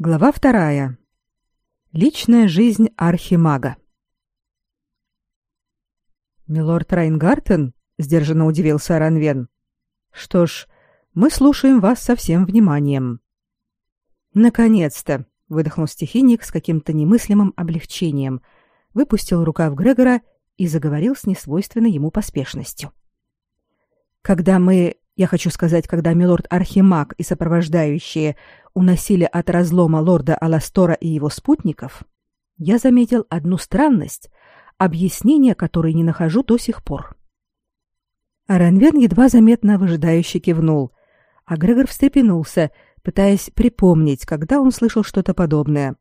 Глава вторая. Личная жизнь архимага. Милорд Райнгартен сдержанно удивился Ранвен. Что ж, мы слушаем вас со всем вниманием. Наконец-то, выдохнул стихийник с каким-то немыслимым облегчением, выпустил рукав Грегора и заговорил с несвойственной ему поспешностью. Когда мы я хочу сказать, когда милорд Архимаг и сопровождающие уносили от разлома лорда Аластора и его спутников, я заметил одну странность, объяснение которой не нахожу до сих пор. Аранвен едва заметно выжидающе кивнул, а Грегор встрепенулся, пытаясь припомнить, когда он слышал что-то подобное.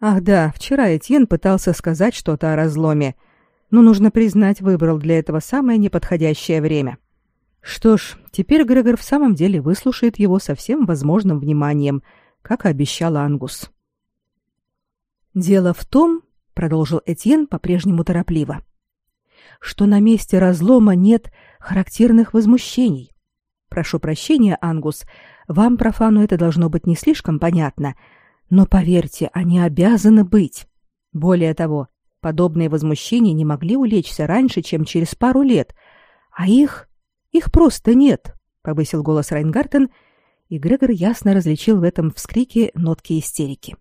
Ах да, вчера Этьен пытался сказать что-то о разломе, но нужно признать, выбрал для этого самое неподходящее время. — что ж, теперь Грегор в самом деле выслушает его со всем возможным вниманием, как и обещал Ангус. Дело в том, продолжил Этьен по-прежнему торопливо, что на месте разлома нет характерных возмущений. Прошу прощения, Ангус, вам профану это должно быть не слишком понятно, но поверьте, они обязаны быть. Более того, подобные возмущения не могли улечься раньше, чем через пару лет, а их их просто нет, повысил голос Райнгартен, и Грегор ясно различил в этом вскрике нотки истерики.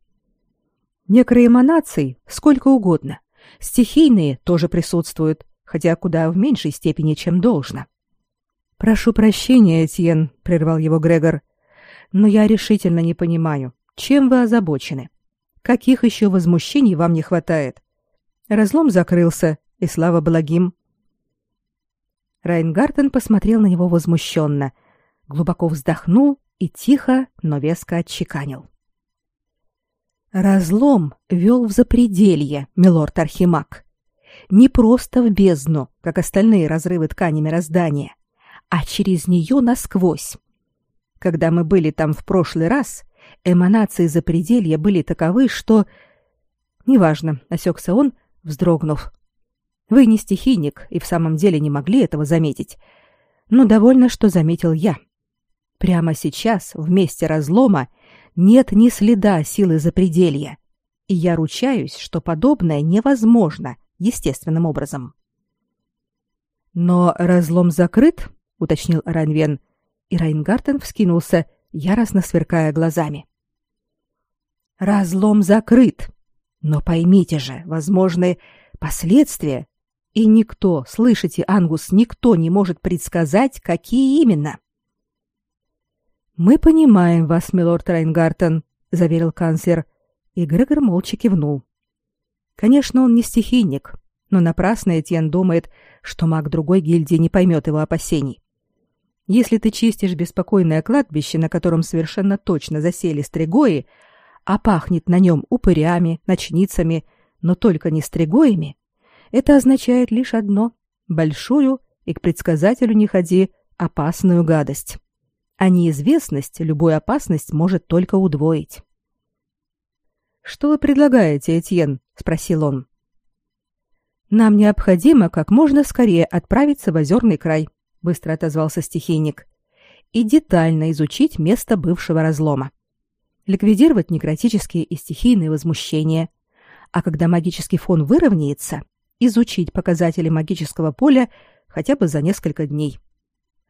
Некоторые эманации сколько угодно, стихийные тоже присутствуют, хотя куда в меньшей степени, чем должно. Прошу прощения, Этьен, прервал его Грегор, но я решительно не понимаю, чем вы озабочены? Каких еще возмущений вам не хватает? Разлом закрылся, и слава благим. Райнгартен посмотрел на него возмущенно, глубоко вздохнул и тихо, но веско отчеканил. Разлом вел в запределье, милорд Архимаг. Не просто в бездну, как остальные разрывы ткани мироздания, а через нее насквозь. Когда мы были там в прошлый раз, эманации запределья были таковы, что... Неважно, осекся он, вздрогнув, вы не стихийник и в самом деле не могли этого заметить. Но довольно, что заметил я. Прямо сейчас, в месте разлома, нет ни следа силы запределья. И я ручаюсь, что подобное невозможно естественным образом. Но разлом закрыт, уточнил Ранвен, и Райнгартен вскинулся, яростно сверкая глазами. Разлом закрыт. Но поймите же, возможны последствия, и никто, слышите, Ангус, никто не может предсказать, какие именно. Мы понимаем вас, милорд Райнгартен, заверил канцлер, и Грегор молча кивнул. Конечно, он не стихийник, но напрасно Этьен думает, что маг другой гильдии не поймет его опасений. Если ты чистишь беспокойное кладбище, на котором совершенно точно засели стригои, а пахнет на нем упырями, ночницами, но только не стригоями, это означает лишь одно — большую и к предсказателю не ходи опасную гадость. А неизвестность любую опасность может только удвоить. «Что вы предлагаете, Этьен?» — спросил он. «Нам необходимо как можно скорее отправиться в озерный край», — быстро отозвался стихийник, «и детально изучить место бывшего разлома. Ликвидировать некротические и стихийные возмущения, а когда магический фон выровняется, изучить показатели магического поля хотя бы за несколько дней.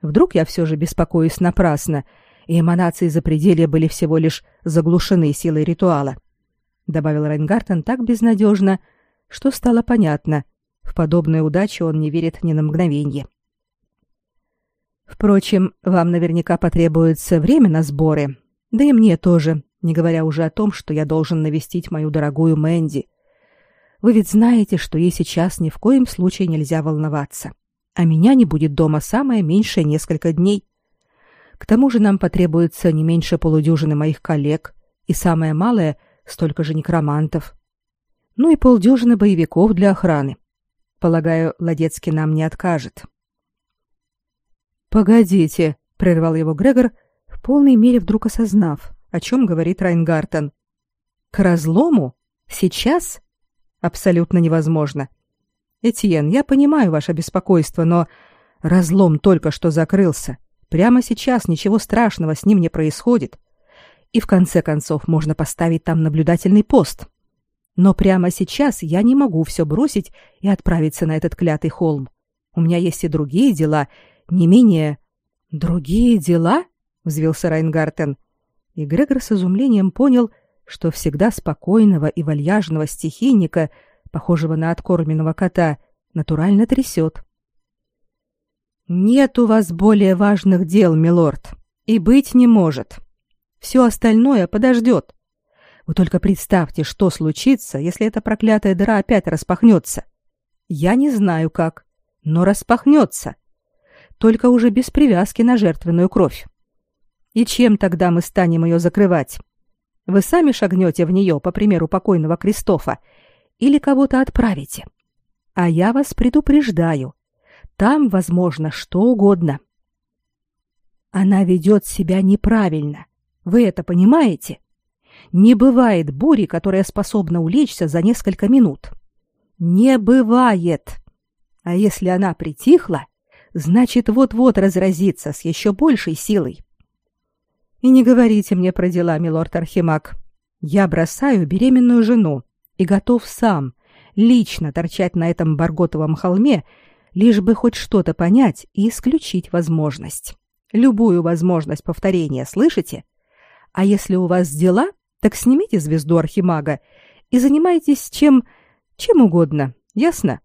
Вдруг я все же беспокоюсь напрасно, и эманации запределья были всего лишь заглушены силой ритуала. Добавил Рейнгартен так безнадежно, что стало понятно. В подобную удачу он не верит ни на мгновенье. Впрочем, вам наверняка потребуется время на сборы, да и мне тоже, не говоря уже о том, что я должен навестить мою дорогую Мэнди — вы ведь знаете, что ей сейчас ни в коем случае нельзя волноваться. А меня не будет дома самое меньшее несколько дней. К тому же нам потребуется не меньше полудюжины моих коллег и самое малое столько же некромантов. Ну и полдюжины боевиков для охраны. Полагаю, Ладецкий нам не откажет. Погодите, прервал его Грегор, в полной мере вдруг осознав, о чем говорит Райнгартен. К разлому? Сейчас? Абсолютно невозможно. Этьен, я понимаю ваше беспокойство, но разлом только что закрылся. Прямо сейчас ничего страшного с ним не происходит. И в конце концов можно поставить там наблюдательный пост. Но прямо сейчас я не могу все бросить и отправиться на этот клятый холм. У меня есть и другие дела, не менее... Другие дела? взвился Райнгартен. И Грегор с изумлением понял, что всегда спокойного и вальяжного стихийника, похожего на откормленного кота, натурально трясет. «Нет у вас более важных дел, милорд, и быть не может. Все остальное подождет. Вы только представьте, что случится, если эта проклятая дыра опять распахнется. Я не знаю как, но распахнется. Только уже без привязки на жертвенную кровь. И чем тогда мы станем ее закрывать? Вы сами шагнете в нее, по примеру покойного Кристофа, или кого-то отправите? А я вас предупреждаю. Там возможно что угодно. Она ведет себя неправильно. Вы это понимаете? Не бывает бури, которая способна улечься за несколько минут. Не бывает. А если она притихла, значит, вот-вот разразится с еще большей силой. И не говорите мне про дела, милорд Архимаг. Я бросаю беременную жену и готов сам лично торчать на этом Барготовом холме, лишь бы хоть что-то понять и исключить возможность. Любую возможность повторения, слышите? А если у вас дела, так снимите звезду Архимага и занимайтесь чем чем угодно, ясно?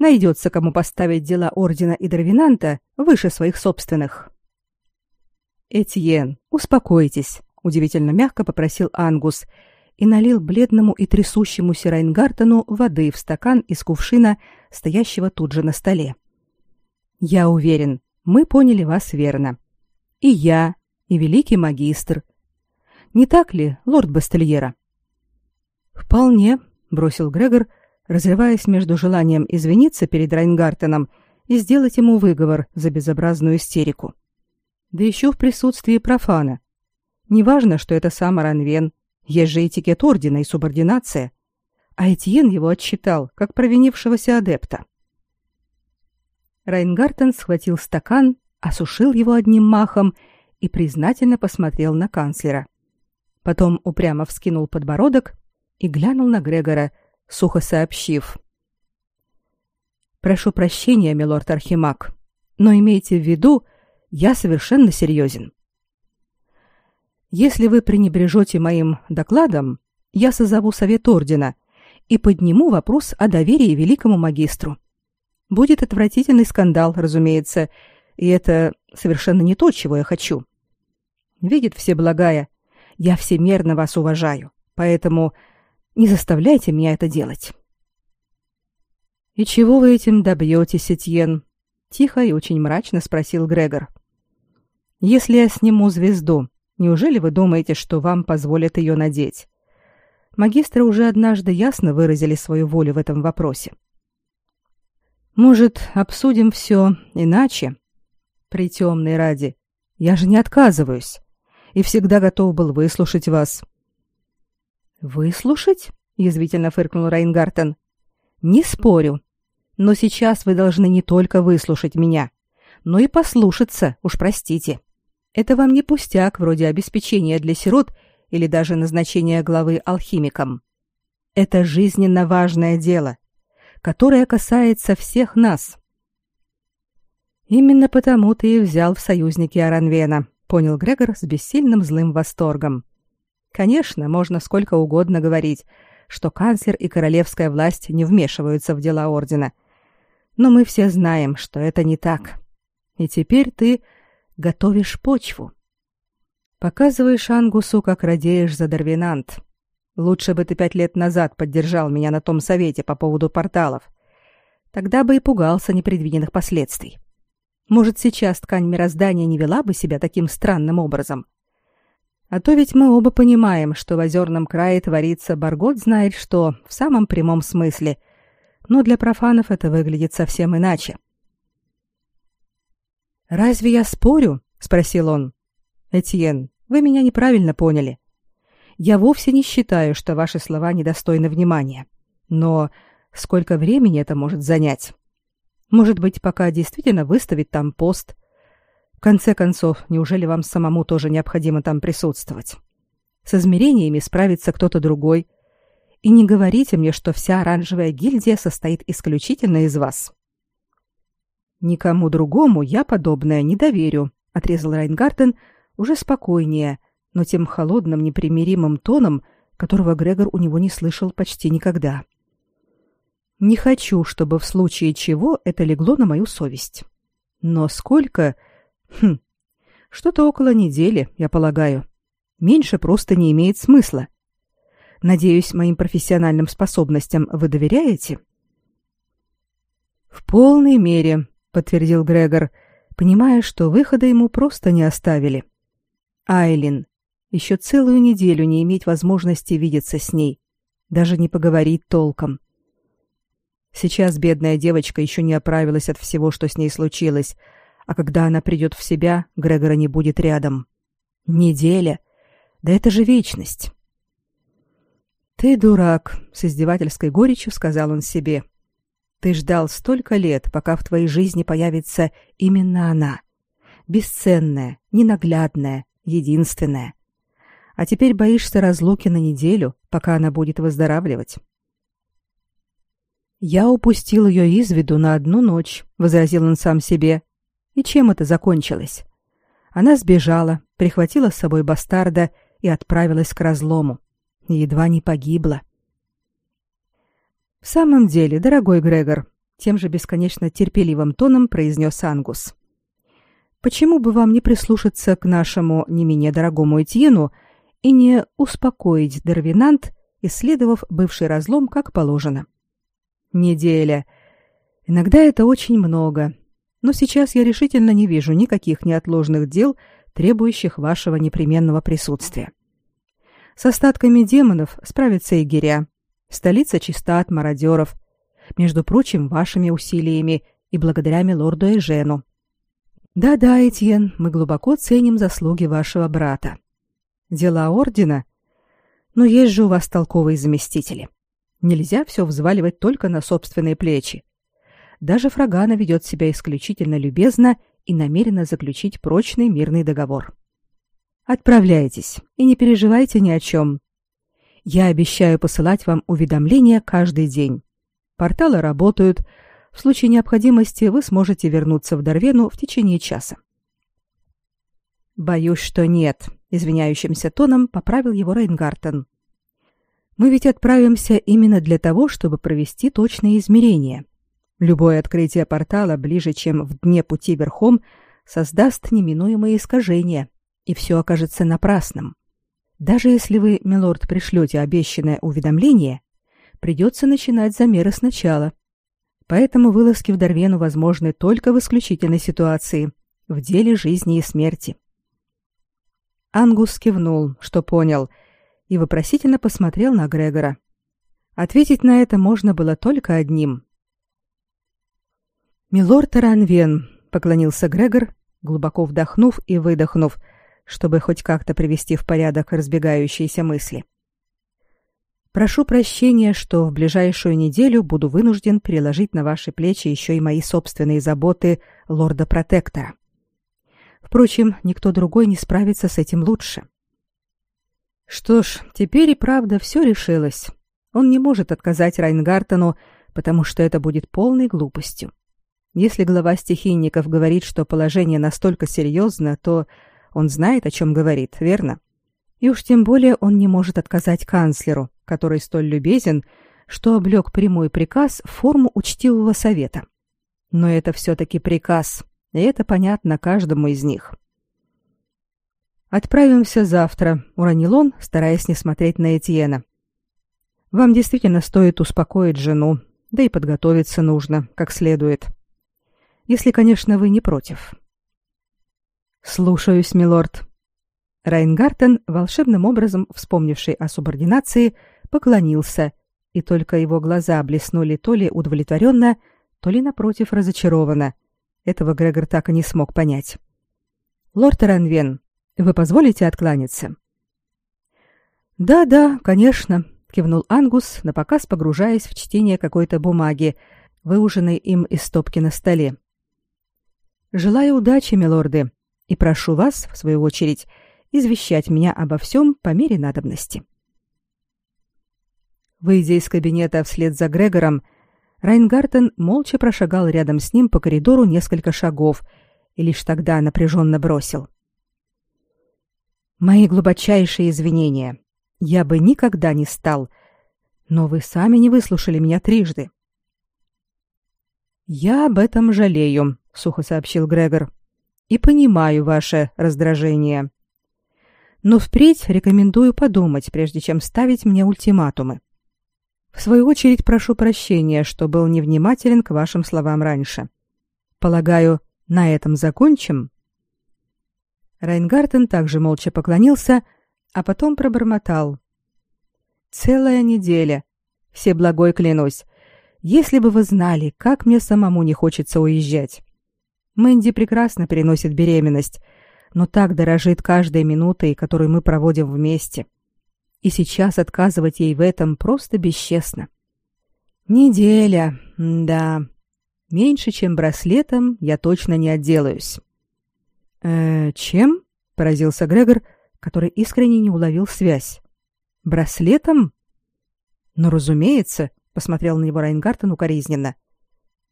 Найдется, кому поставить дела ордена и Дровинанта выше своих собственных. Этьен, успокойтесь, удивительно мягко попросил Ангус и налил бледному и трясущемуся Райнгартену воды в стакан из кувшина, стоящего тут же на столе. Я уверен, мы поняли вас верно. И я, и великий магистр. Не так ли, лорд Бастельера? Вполне, бросил Грегор, разрываясь между желанием извиниться перед Райнгартеном и сделать ему выговор за безобразную истерику да еще в присутствии профана. Неважно, что это сам Аранвен, есть же этикет ордена и субординация. А Этьен его отчитал, как провинившегося адепта. Райнгартен схватил стакан, осушил его одним махом и признательно посмотрел на канцлера. Потом упрямо вскинул подбородок и глянул на Грегора, сухо сообщив. «Прошу прощения, милорд Архимаг, но имейте в виду, я совершенно серьезен. Если вы пренебрежете моим докладом, я созову совет ордена и подниму вопрос о доверии великому магистру. Будет отвратительный скандал, разумеется, и это совершенно не то, чего я хочу. Видит все благая, я всемерно вас уважаю, поэтому не заставляйте меня это делать. И чего вы этим добьетесь, Этьен? Тихо и очень мрачно спросил Грегор. Если я сниму звезду, неужели вы думаете, что вам позволят ее надеть? Магистры уже однажды ясно выразили свою волю в этом вопросе. Может, обсудим все иначе? При темной ради. Я же не отказываюсь. И всегда готов был выслушать вас. Выслушать? Язвительно фыркнул Райнгартен. Не спорю. Но сейчас вы должны не только выслушать меня, но и послушаться, уж простите. Это вам не пустяк вроде обеспечения для сирот или даже назначения главы алхимикам. Это жизненно важное дело, которое касается всех нас. Именно потому ты и взял в союзники Аранвена, понял Грегор с бессильным злым восторгом. Конечно, можно сколько угодно говорить, что канцлер и королевская власть не вмешиваются в дела ордена. Но мы все знаем, что это не так. И теперь ты готовишь почву. Показываешь Ангусу, как радеешь за Дарвинант. Лучше бы ты пять лет назад поддержал меня на том совете по поводу порталов. Тогда бы и пугался непредвиденных последствий. Может, сейчас ткань мироздания не вела бы себя таким странным образом. А то ведь мы оба понимаем, что в озерном крае творится Баргот знает что в самом прямом смысле. Но для профанов это выглядит совсем иначе. — «Разве я спорю?» — спросил он. «Этьен, вы меня неправильно поняли. Я вовсе не считаю, что ваши слова недостойны внимания. Но сколько времени это может занять? Может быть, пока действительно выставить там пост? В конце концов, неужели вам самому тоже необходимо там присутствовать? С измерениями справится кто-то другой. И не говорите мне, что вся оранжевая гильдия состоит исключительно из вас. Никому другому я подобное не доверю, отрезал Райнгартен уже спокойнее, но тем холодным, непримиримым тоном, которого Грегор у него не слышал почти никогда. Не хочу, чтобы в случае чего это легло на мою совесть. Но сколько? Хм. Что-то около недели, я полагаю. Меньше просто не имеет смысла. Надеюсь, моим профессиональным способностям вы доверяете? В полной мере, подтвердил Грегор, понимая, что выхода ему просто не оставили. Айлин, еще целую неделю не иметь возможности видеться с ней, даже не поговорить толком. Сейчас бедная девочка еще не оправилась от всего, что с ней случилось, а когда она придет в себя, Грегора не будет рядом. Неделя. Да это же вечность. Ты дурак, с издевательской горечью сказал он себе. Ты ждал столько лет, пока в твоей жизни появится именно она. Бесценная, ненаглядная, единственная. А теперь боишься разлуки на неделю, пока она будет выздоравливать. Я упустил ее из виду на одну ночь, возразил он сам себе. И чем это закончилось? Она сбежала, прихватила с собой бастарда и отправилась к разлому. Едва не погибла. В самом деле, дорогой Грегор, тем же бесконечно терпеливым тоном произнес Ангус. Почему бы вам не прислушаться к нашему не менее дорогому Этьену и не успокоить Дарвинант, исследовав бывший разлом как положено? Неделя. Иногда это очень много, но сейчас я решительно не вижу никаких неотложных дел, требующих вашего непременного присутствия. С остатками демонов справится Игиря, Столица чиста от мародеров. Между прочим, вашими усилиями и благодаря милорду Эжену. Да-да, Этьен, мы глубоко ценим заслуги вашего брата. Дела ордена? Но есть же у вас толковые заместители. Нельзя все взваливать только на собственные плечи. Даже Фрагана ведет себя исключительно любезно и намерена заключить прочный мирный договор. Отправляйтесь и не переживайте ни о чем. Я обещаю посылать вам уведомления каждый день. Порталы работают. В случае необходимости вы сможете вернуться в Дарвену в течение часа. Боюсь, что нет, извиняющимся тоном поправил его Рейнгартен. Мы ведь отправимся именно для того, чтобы провести точные измерения. Любое открытие портала ближе, чем в дне пути верхом, создаст неминуемые искажения, и все окажется напрасным. Даже если вы, милорд, пришлете обещанное уведомление, придется начинать замеры сначала. Поэтому вылазки в Дарвену возможны только в исключительной ситуации, в деле жизни и смерти. Ангус кивнул, что понял, и вопросительно посмотрел на Грегора. Ответить на это можно было только одним. «Милорд Ранвен», — поклонился Грегор, глубоко вдохнув и выдохнув, — чтобы хоть как-то привести в порядок разбегающиеся мысли. Прошу прощения, что в ближайшую неделю буду вынужден переложить на ваши плечи еще и мои собственные заботы лорда-протектора. Впрочем, никто другой не справится с этим лучше. Что ж, теперь и правда все решилось. Он не может отказать Райнгартену, потому что это будет полной глупостью. Если глава стихийников говорит, что положение настолько серьезно, то он знает, о чем говорит, верно? И уж тем более он не может отказать канцлеру, который столь любезен, что облег прямой приказ в форму учтивого совета. Но это все-таки приказ, и это понятно каждому из них. «Отправимся завтра», — уронил он, стараясь не смотреть на Этьена. «Вам действительно стоит успокоить жену, да и подготовиться нужно, как следует. Если, конечно, вы не против». Слушаюсь, милорд. Райнгартен, волшебным образом вспомнивший о субординации, поклонился, и только его глаза блеснули то ли удовлетворенно, то ли напротив разочарованно. Этого Грегор так и не смог понять. Лорд Ранвен, вы позволите откланяться? Да-да, конечно, кивнул Ангус, напоказ погружаясь в чтение какой-то бумаги, выуженной им из стопки на столе. Желаю удачи, милорды, и прошу вас, в свою очередь, извещать меня обо всем по мере надобности. Выйдя из кабинета вслед за Грегором, Райнгартен молча прошагал рядом с ним по коридору несколько шагов и лишь тогда напряженно бросил. «Мои глубочайшие извинения. Я бы никогда не стал. Но вы сами не выслушали меня трижды». «Я об этом жалею», — сухо сообщил Грегор. «И понимаю ваше раздражение. Но впредь рекомендую подумать, прежде чем ставить мне ультиматумы. В свою очередь прошу прощения, что был невнимателен к вашим словам раньше. Полагаю, на этом закончим. Райнгартен также молча поклонился, а потом пробормотал: Целая неделя. Все благой клянусь. Если бы вы знали, как мне самому не хочется уезжать. Мэнди прекрасно переносит беременность, но так дорожит каждой минутой, которую мы проводим вместе. — и сейчас отказывать ей в этом просто бесчестно. Неделя, да. Меньше, чем браслетом, я точно не отделаюсь. Э, чем? поразился Грегор, который искренне не уловил связь. Браслетом? Ну, разумеется, посмотрел на него Райнгартен укоризненно.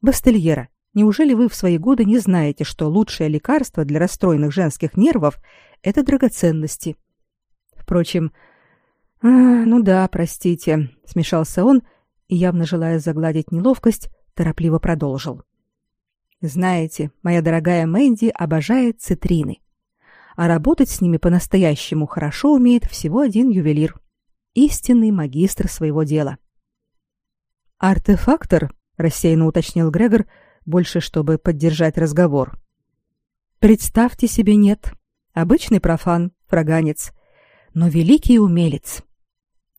Бастельера, неужели вы в свои годы не знаете, что лучшее лекарство для расстроенных женских нервов это драгоценности? Впрочем, «А, ну да, простите», — смешался он и, явно желая загладить неловкость, торопливо продолжил. «Знаете, моя дорогая Мэнди обожает цитрины, а работать с ними по-настоящему хорошо умеет всего один ювелир, истинный магистр своего дела». «Артефактор?» — рассеянно уточнил Грегор, больше чтобы поддержать разговор. «Представьте себе, нет. Обычный профан, фраганец, но великий умелец.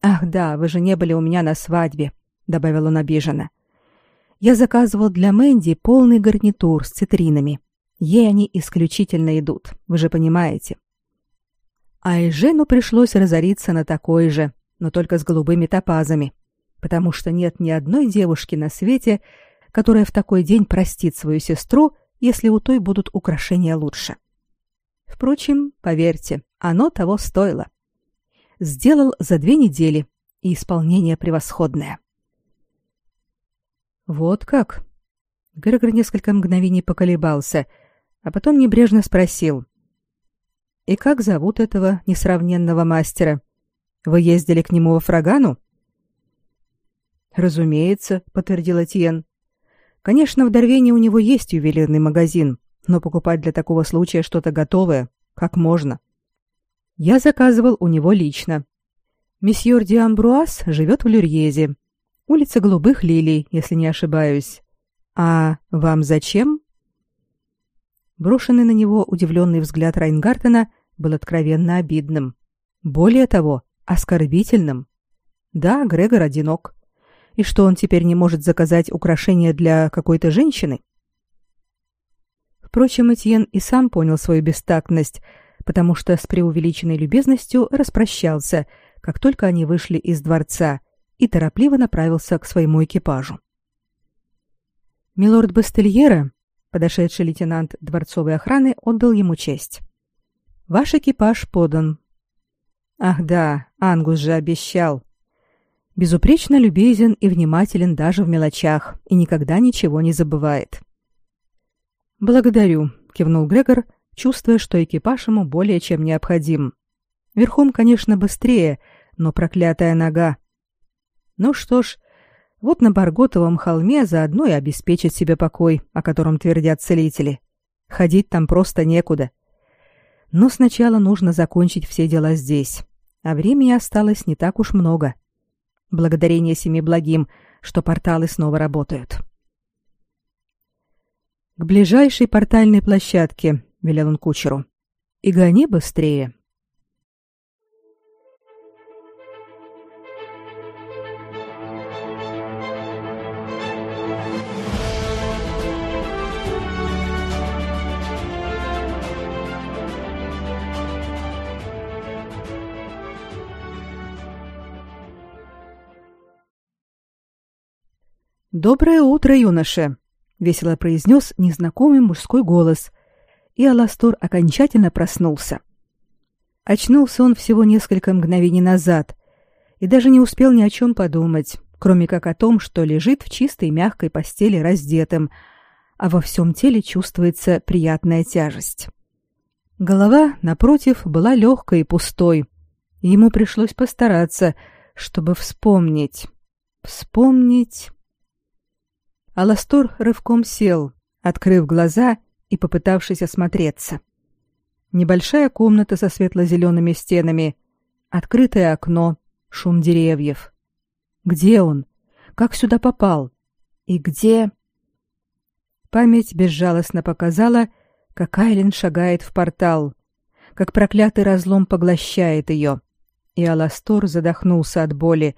Ах да, вы же не были у меня на свадьбе, добавил он обиженно. Я заказывал для Мэнди полный гарнитур с цитринами. Ей они исключительно идут, вы же понимаете. А и пришлось разориться на такой же, но только с голубыми топазами, потому что нет ни одной девушки на свете, которая в такой день простит свою сестру, если у той будут украшения лучше. Впрочем, поверьте, оно того стоило сделал за две недели, и исполнение превосходное. Вот как? Грегор несколько мгновений поколебался, а потом небрежно спросил: "И как зовут этого несравненного мастера? Вы ездили к нему во Фрагану?" "Разумеется", подтвердил Этьен. "Конечно, в Дарвене у него есть ювелирный магазин, но покупать для такого случая что-то готовое как можно?" Я заказывал у него лично. Месье Диамбруаз живет в Люрьезе. Улица Голубых Лилий, если не ошибаюсь. А вам зачем? Брошенный на него удивленный взгляд Райнгартена был откровенно обидным. Более того, оскорбительным. Да, Грегор одинок. И что он теперь не может заказать украшения для какой-то женщины? Впрочем, Этьен и сам понял свою бестактность, потому что с преувеличенной любезностью распрощался, как только они вышли из дворца, и торопливо направился к своему экипажу. Милорд Бастельера, подошедший лейтенант дворцовой охраны, отдал ему честь. Ваш экипаж подан. Ах да, Ангус же обещал. Безупречно любезен и внимателен даже в мелочах и никогда ничего не забывает. Благодарю, кивнул Грегор чувствуя, что экипаж ему более чем необходим. Верхом, конечно, быстрее, но проклятая нога. Ну что ж, вот на Барготовом холме заодно и обеспечить себе покой, о котором твердят целители. Ходить там просто некуда. Но сначала нужно закончить все дела здесь, а времени осталось не так уж много. Благодарение семи благим, что порталы снова работают. К ближайшей портальной площадке, — велел он кучеру. «И гони быстрее». «Доброе утро, юноша!» — весело произнес незнакомый мужской голос, и Аластор окончательно проснулся. Очнулся он всего несколько мгновений назад и даже не успел ни о чем подумать, кроме как о том, что лежит в чистой мягкой постели раздетым, а во всем теле чувствуется приятная тяжесть. Голова, напротив, была легкой и пустой. И ему пришлось постараться, чтобы вспомнить. Вспомнить... Аластор рывком сел, открыв глаза и попытавшись осмотреться. Небольшая комната со светло-зелеными стенами, открытое окно, шум деревьев. Где он? Как сюда попал? И где... Память безжалостно показала, как Айлин шагает в портал, как проклятый разлом поглощает ее, и Аластор задохнулся от боли,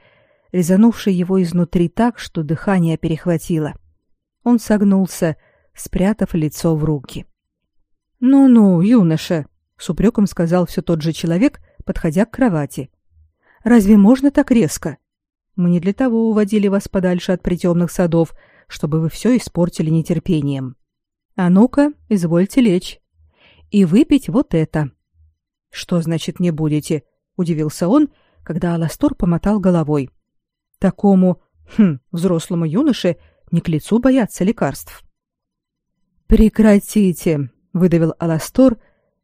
резанувшей его изнутри так, что дыхание перехватило. Он согнулся, спрятав лицо в руки. «Ну-ну, юноша», — с упреком сказал все тот же человек, подходя к кровати. «Разве можно так резко? Мы не для того уводили вас подальше от притемных садов, чтобы вы все испортили нетерпением. А ну-ка, извольте лечь. И выпить вот это». «Что значит не будете?» — удивился он, когда Аластор помотал головой. «Такому, хм, взрослому юноше не к лицу бояться лекарств. Прекратите, выдавил Аластор,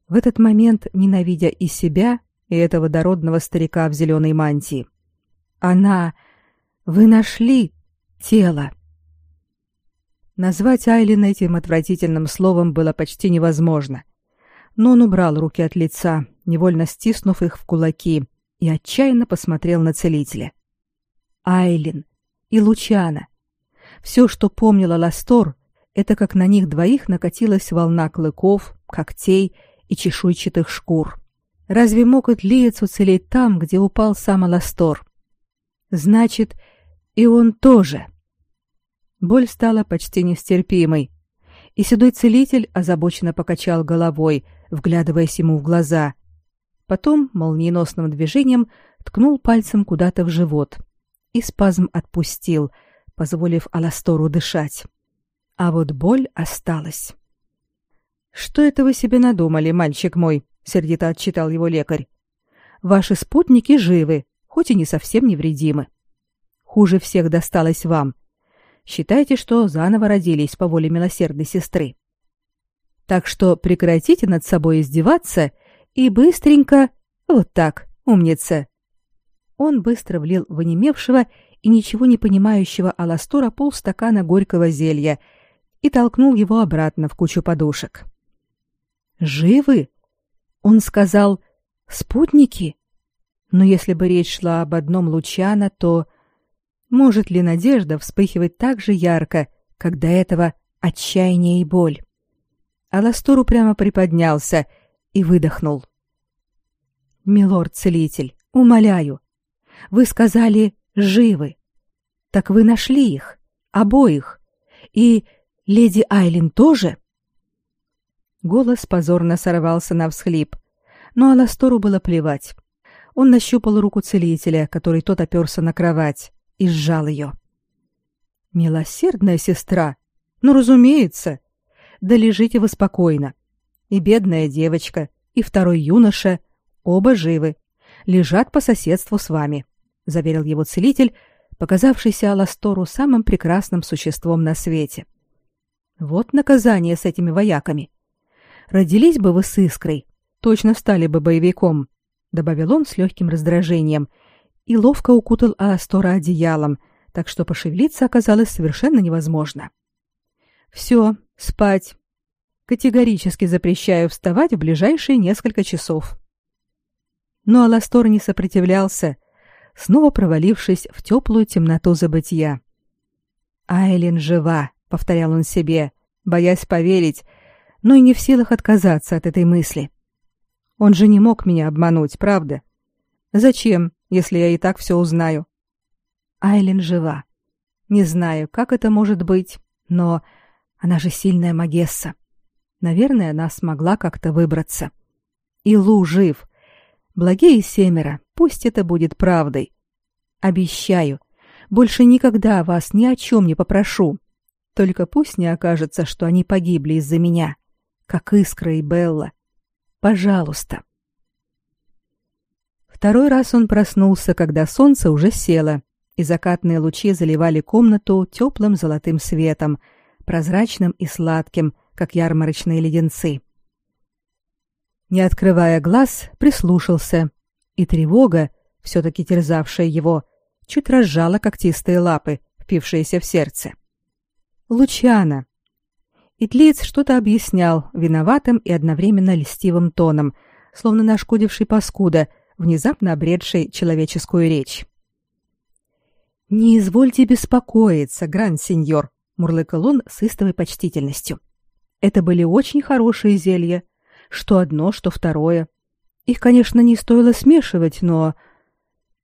в этот момент ненавидя и себя, и этого дородного старика в зеленой мантии. Она вы нашли тело. Назвать Айлин этим отвратительным словом было почти невозможно. Но он убрал руки от лица, невольно стиснув их в кулаки, и отчаянно посмотрел на целителя. Айлин и Лучана. Все, что помнила Ластор, это как на них двоих накатилась волна клыков, когтей и чешуйчатых шкур. Разве мог Этлиец уцелеть там, где упал сам Аластор? Значит, и он тоже. Боль стала почти нестерпимой, и седой целитель озабоченно покачал головой, вглядываясь ему в глаза. Потом молниеносным движением ткнул пальцем куда-то в живот, и спазм отпустил — позволив Аластору дышать. А вот боль осталась. «Что это вы себе надумали, мальчик мой?» — сердито отчитал его лекарь. «Ваши спутники живы, хоть и не совсем невредимы. Хуже всех досталось вам. Считайте, что заново родились по воле милосердной сестры. Так что прекратите над собой издеваться и быстренько... Вот так, умница!» Он быстро влил в онемевшего и ничего не понимающего Аластора полстакана горького зелья и толкнул его обратно в кучу подушек. «Живы?» Он сказал «спутники?» Но если бы речь шла об одном Лучана, то может ли надежда вспыхивать так же ярко, как до этого отчаяние и боль? Аластор упрямо приподнялся и выдохнул. «Милорд-целитель, умоляю, вы сказали живы. Так вы нашли их, обоих. И леди Айлин тоже? Голос позорно сорвался на всхлип, но Аластору было плевать. Он нащупал руку целителя, который тот оперся на кровать, и сжал ее. «Милосердная сестра! Ну, разумеется! Да лежите вы спокойно. И бедная девочка, и второй юноша, оба живы, лежат по соседству с вами заверил его целитель, показавшийся Аластору самым прекрасным существом на свете. Вот наказание с этими вояками. Родились бы вы с искрой, точно стали бы боевиком, добавил он с легким раздражением и ловко укутал Аластора одеялом, так что пошевелиться оказалось совершенно невозможно. Все, спать. Категорически запрещаю вставать в ближайшие несколько часов. Но Аластор не сопротивлялся, снова провалившись в теплую темноту забытия. «Айлин жива», — повторял он себе, боясь поверить, но и не в силах отказаться от этой мысли. Он же не мог меня обмануть, правда? Зачем, если я и так все узнаю? Айлин жива. Не знаю, как это может быть, но она же сильная магесса. Наверное, она смогла как-то выбраться. И Лу жив. Благие семеро, Пусть это будет правдой. Обещаю, больше никогда вас ни о чем не попрошу. Только пусть не окажется, что они погибли из-за меня, как Искра и Белла. Пожалуйста. Второй раз он проснулся, когда солнце уже село, и закатные лучи заливали комнату теплым золотым светом, прозрачным и сладким, как ярмарочные леденцы. Не открывая глаз, прислушался, и тревога, все-таки терзавшая его, чуть разжала когтистые лапы, впившиеся в сердце. Лучана. Итлиец что-то объяснял виноватым и одновременно льстивым тоном, словно нашкодивший паскуда, внезапно обретший человеческую речь. «Не извольте беспокоиться, гранд-сеньор», — мурлыкал он с истовой почтительностью. «Это были очень хорошие зелья. Что одно, что второе. Их, конечно, не стоило смешивать, но...»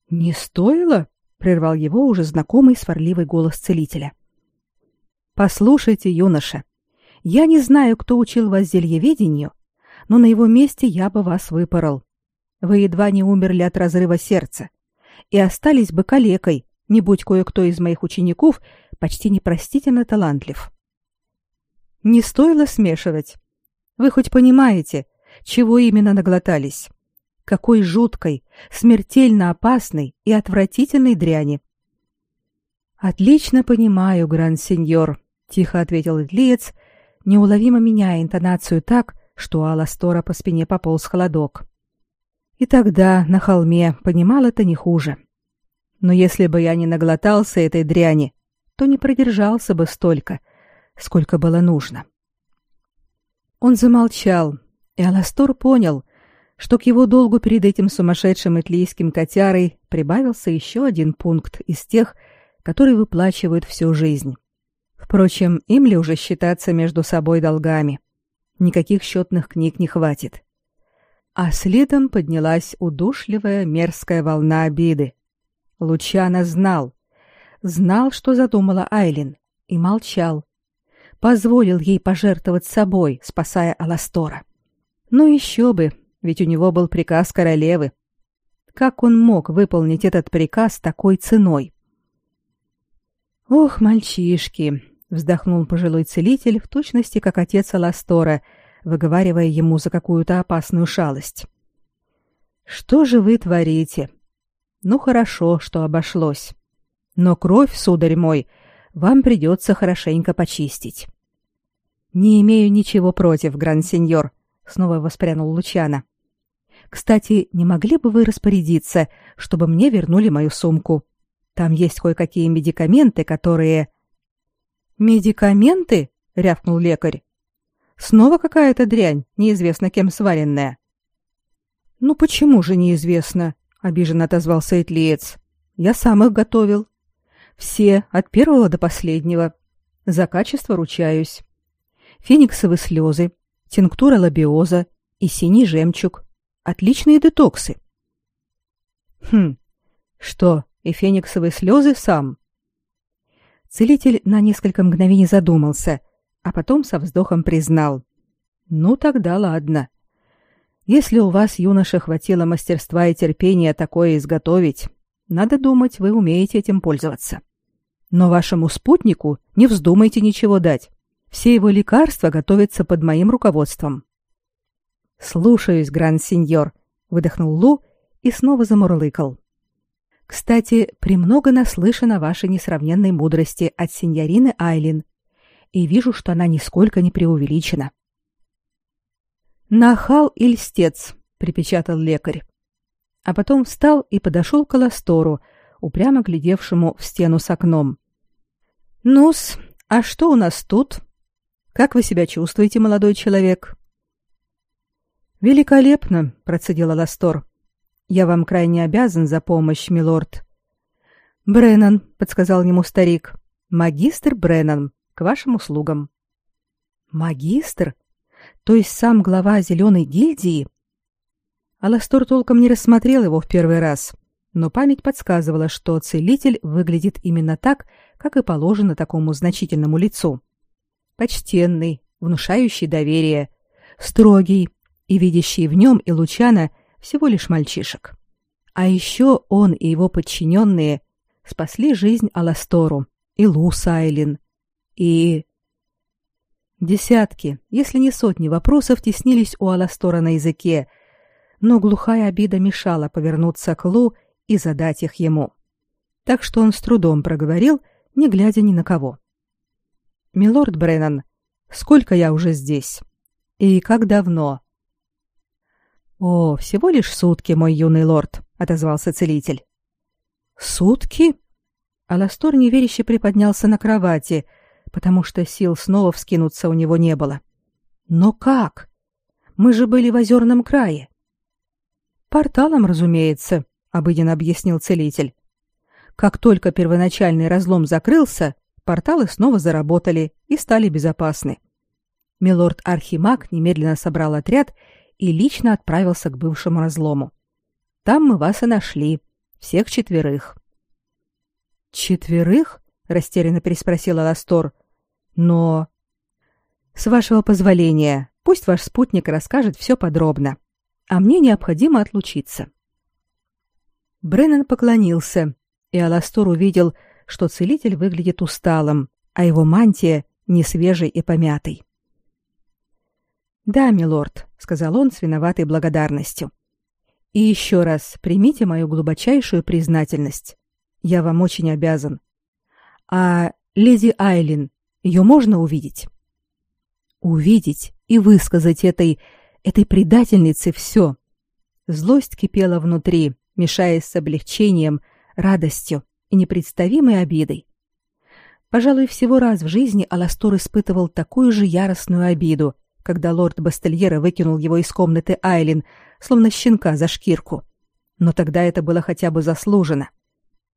«Не стоило?» — прервал его уже знакомый сварливый голос целителя. «Послушайте, юноша, я не знаю, кто учил вас зельеведению, но на его месте я бы вас выпорол. Вы едва не умерли от разрыва сердца и остались бы калекой, не будь кое-кто из моих учеников почти непростительно талантлив. Не стоило смешивать. Вы хоть понимаете, чего именно наглотались? Какой жуткой, смертельно опасной и отвратительной дряни. Отлично понимаю, гранд-сеньор, тихо ответил Идлиец, неуловимо меняя интонацию так, что Аластора по спине пополз холодок. И тогда на холме понимал это не хуже. Но если бы я не наглотался этой дряни, то не продержался бы столько, сколько было нужно. Он замолчал, и Аластор понял, что к его долгу перед этим сумасшедшим итлийским котярой прибавился еще один пункт из тех, которые выплачивают всю жизнь. Впрочем, им ли уже считаться между собой долгами? Никаких счетных книг не хватит. А следом поднялась удушливая мерзкая волна обиды. Лучано знал. Знал, что задумала Айлин, и молчал. Позволил ей пожертвовать собой, спасая Аластора. Ну еще бы, ведь у него был приказ королевы. Как он мог выполнить этот приказ такой ценой? Ох, мальчишки, вздохнул пожилой целитель в точности как отец Аластора, выговаривая ему за какую-то опасную шалость. Что же вы творите? Ну хорошо, что обошлось. Но кровь, сударь мой, вам придется хорошенько почистить. Не имею ничего против, гранд-сеньор, снова воспрянул Лучана. Кстати, не могли бы вы распорядиться, чтобы мне вернули мою сумку? Там есть кое-какие медикаменты, которые Медикаменты? рявкнул лекарь. Снова какая-то дрянь, неизвестно кем сваренная. Ну почему же неизвестно? обиженно отозвался Этлиец. Я сам их готовил. Все, от первого до последнего. За качество ручаюсь. Фениксовые слезы, тинктура лабиоза и синий жемчуг. Отличные детоксы. Хм. Что, и фениксовые слезы сам? Целитель на несколько мгновений задумался, а потом со вздохом признал: "Ну тогда ладно. Если у вас, юноша, хватило мастерства и терпения такое изготовить, надо думать, вы умеете этим пользоваться. Но вашему спутнику не вздумайте ничего дать. Все его лекарства готовятся под моим руководством. Слушаюсь, гранд-сеньор, выдохнул Лу и снова замурлыкал. Кстати, премного наслышан о вашей несравненной мудрости от сеньорины Айлин, и вижу, что она нисколько не преувеличена. Нахал и льстец, припечатал лекарь. А потом встал и подошел к Аластору, упрямо глядевшему в стену с окном. Нус, а что у нас тут? Как вы себя чувствуете, молодой человек? Великолепно, процедил Аластор. Я вам крайне обязан за помощь, милорд. Бреннан, подсказал ему старик. Магистр Бреннан, к вашим услугам. Магистр? То есть сам глава зеленой гильдии? Аластор толком не рассмотрел его в первый раз, но память подсказывала, что целитель выглядит именно так, как и положено такому значительному лицу. Почтенный, внушающий доверие, строгий и видящий в нем и Лучана всего лишь мальчишек. А еще он и его подчиненные спасли жизнь Аластору и Лу Сайлин, и Десятки, если не сотни вопросов теснились у Аластора на языке, но глухая обида мешала повернуться к Лу и задать их ему. Так что он с трудом проговорил, не глядя ни на кого. «Милорд Бреннан, сколько я уже здесь? И как давно?» «О, всего лишь сутки, мой юный лорд», — отозвался целитель. «Сутки?» Аластор неверяще приподнялся на кровати, потому что сил снова вскинуться у него не было. «Но как? Мы же были в озерном крае». «Порталом, разумеется», — обыденно объяснил целитель. Как только первоначальный разлом закрылся, порталы снова заработали и стали безопасны. Милорд Архимаг немедленно собрал отряд и лично отправился к бывшему разлому. Там мы вас и нашли, всех четверых. Четверых? растерянно переспросила Ластор. Но с вашего позволения, пусть ваш спутник расскажет все подробно а мне необходимо отлучиться. Бреннан поклонился, и Аластор увидел, что целитель выглядит усталым, а его мантия не свежей и помятой. "Да, милорд", сказал он с виноватой благодарностью. "И еще раз примите мою глубочайшую признательность. Я вам очень обязан. А леди Айлин, ее можно увидеть?" Увидеть и высказать этой этой предательнице все. Злость кипела внутри, мешаясь с облегчением, радостью и непредставимой обидой. Пожалуй, всего раз в жизни Аластор испытывал такую же яростную обиду, когда лорд Бастельера выкинул его из комнаты Айлин, словно щенка за шкирку. Но тогда это было хотя бы заслужено.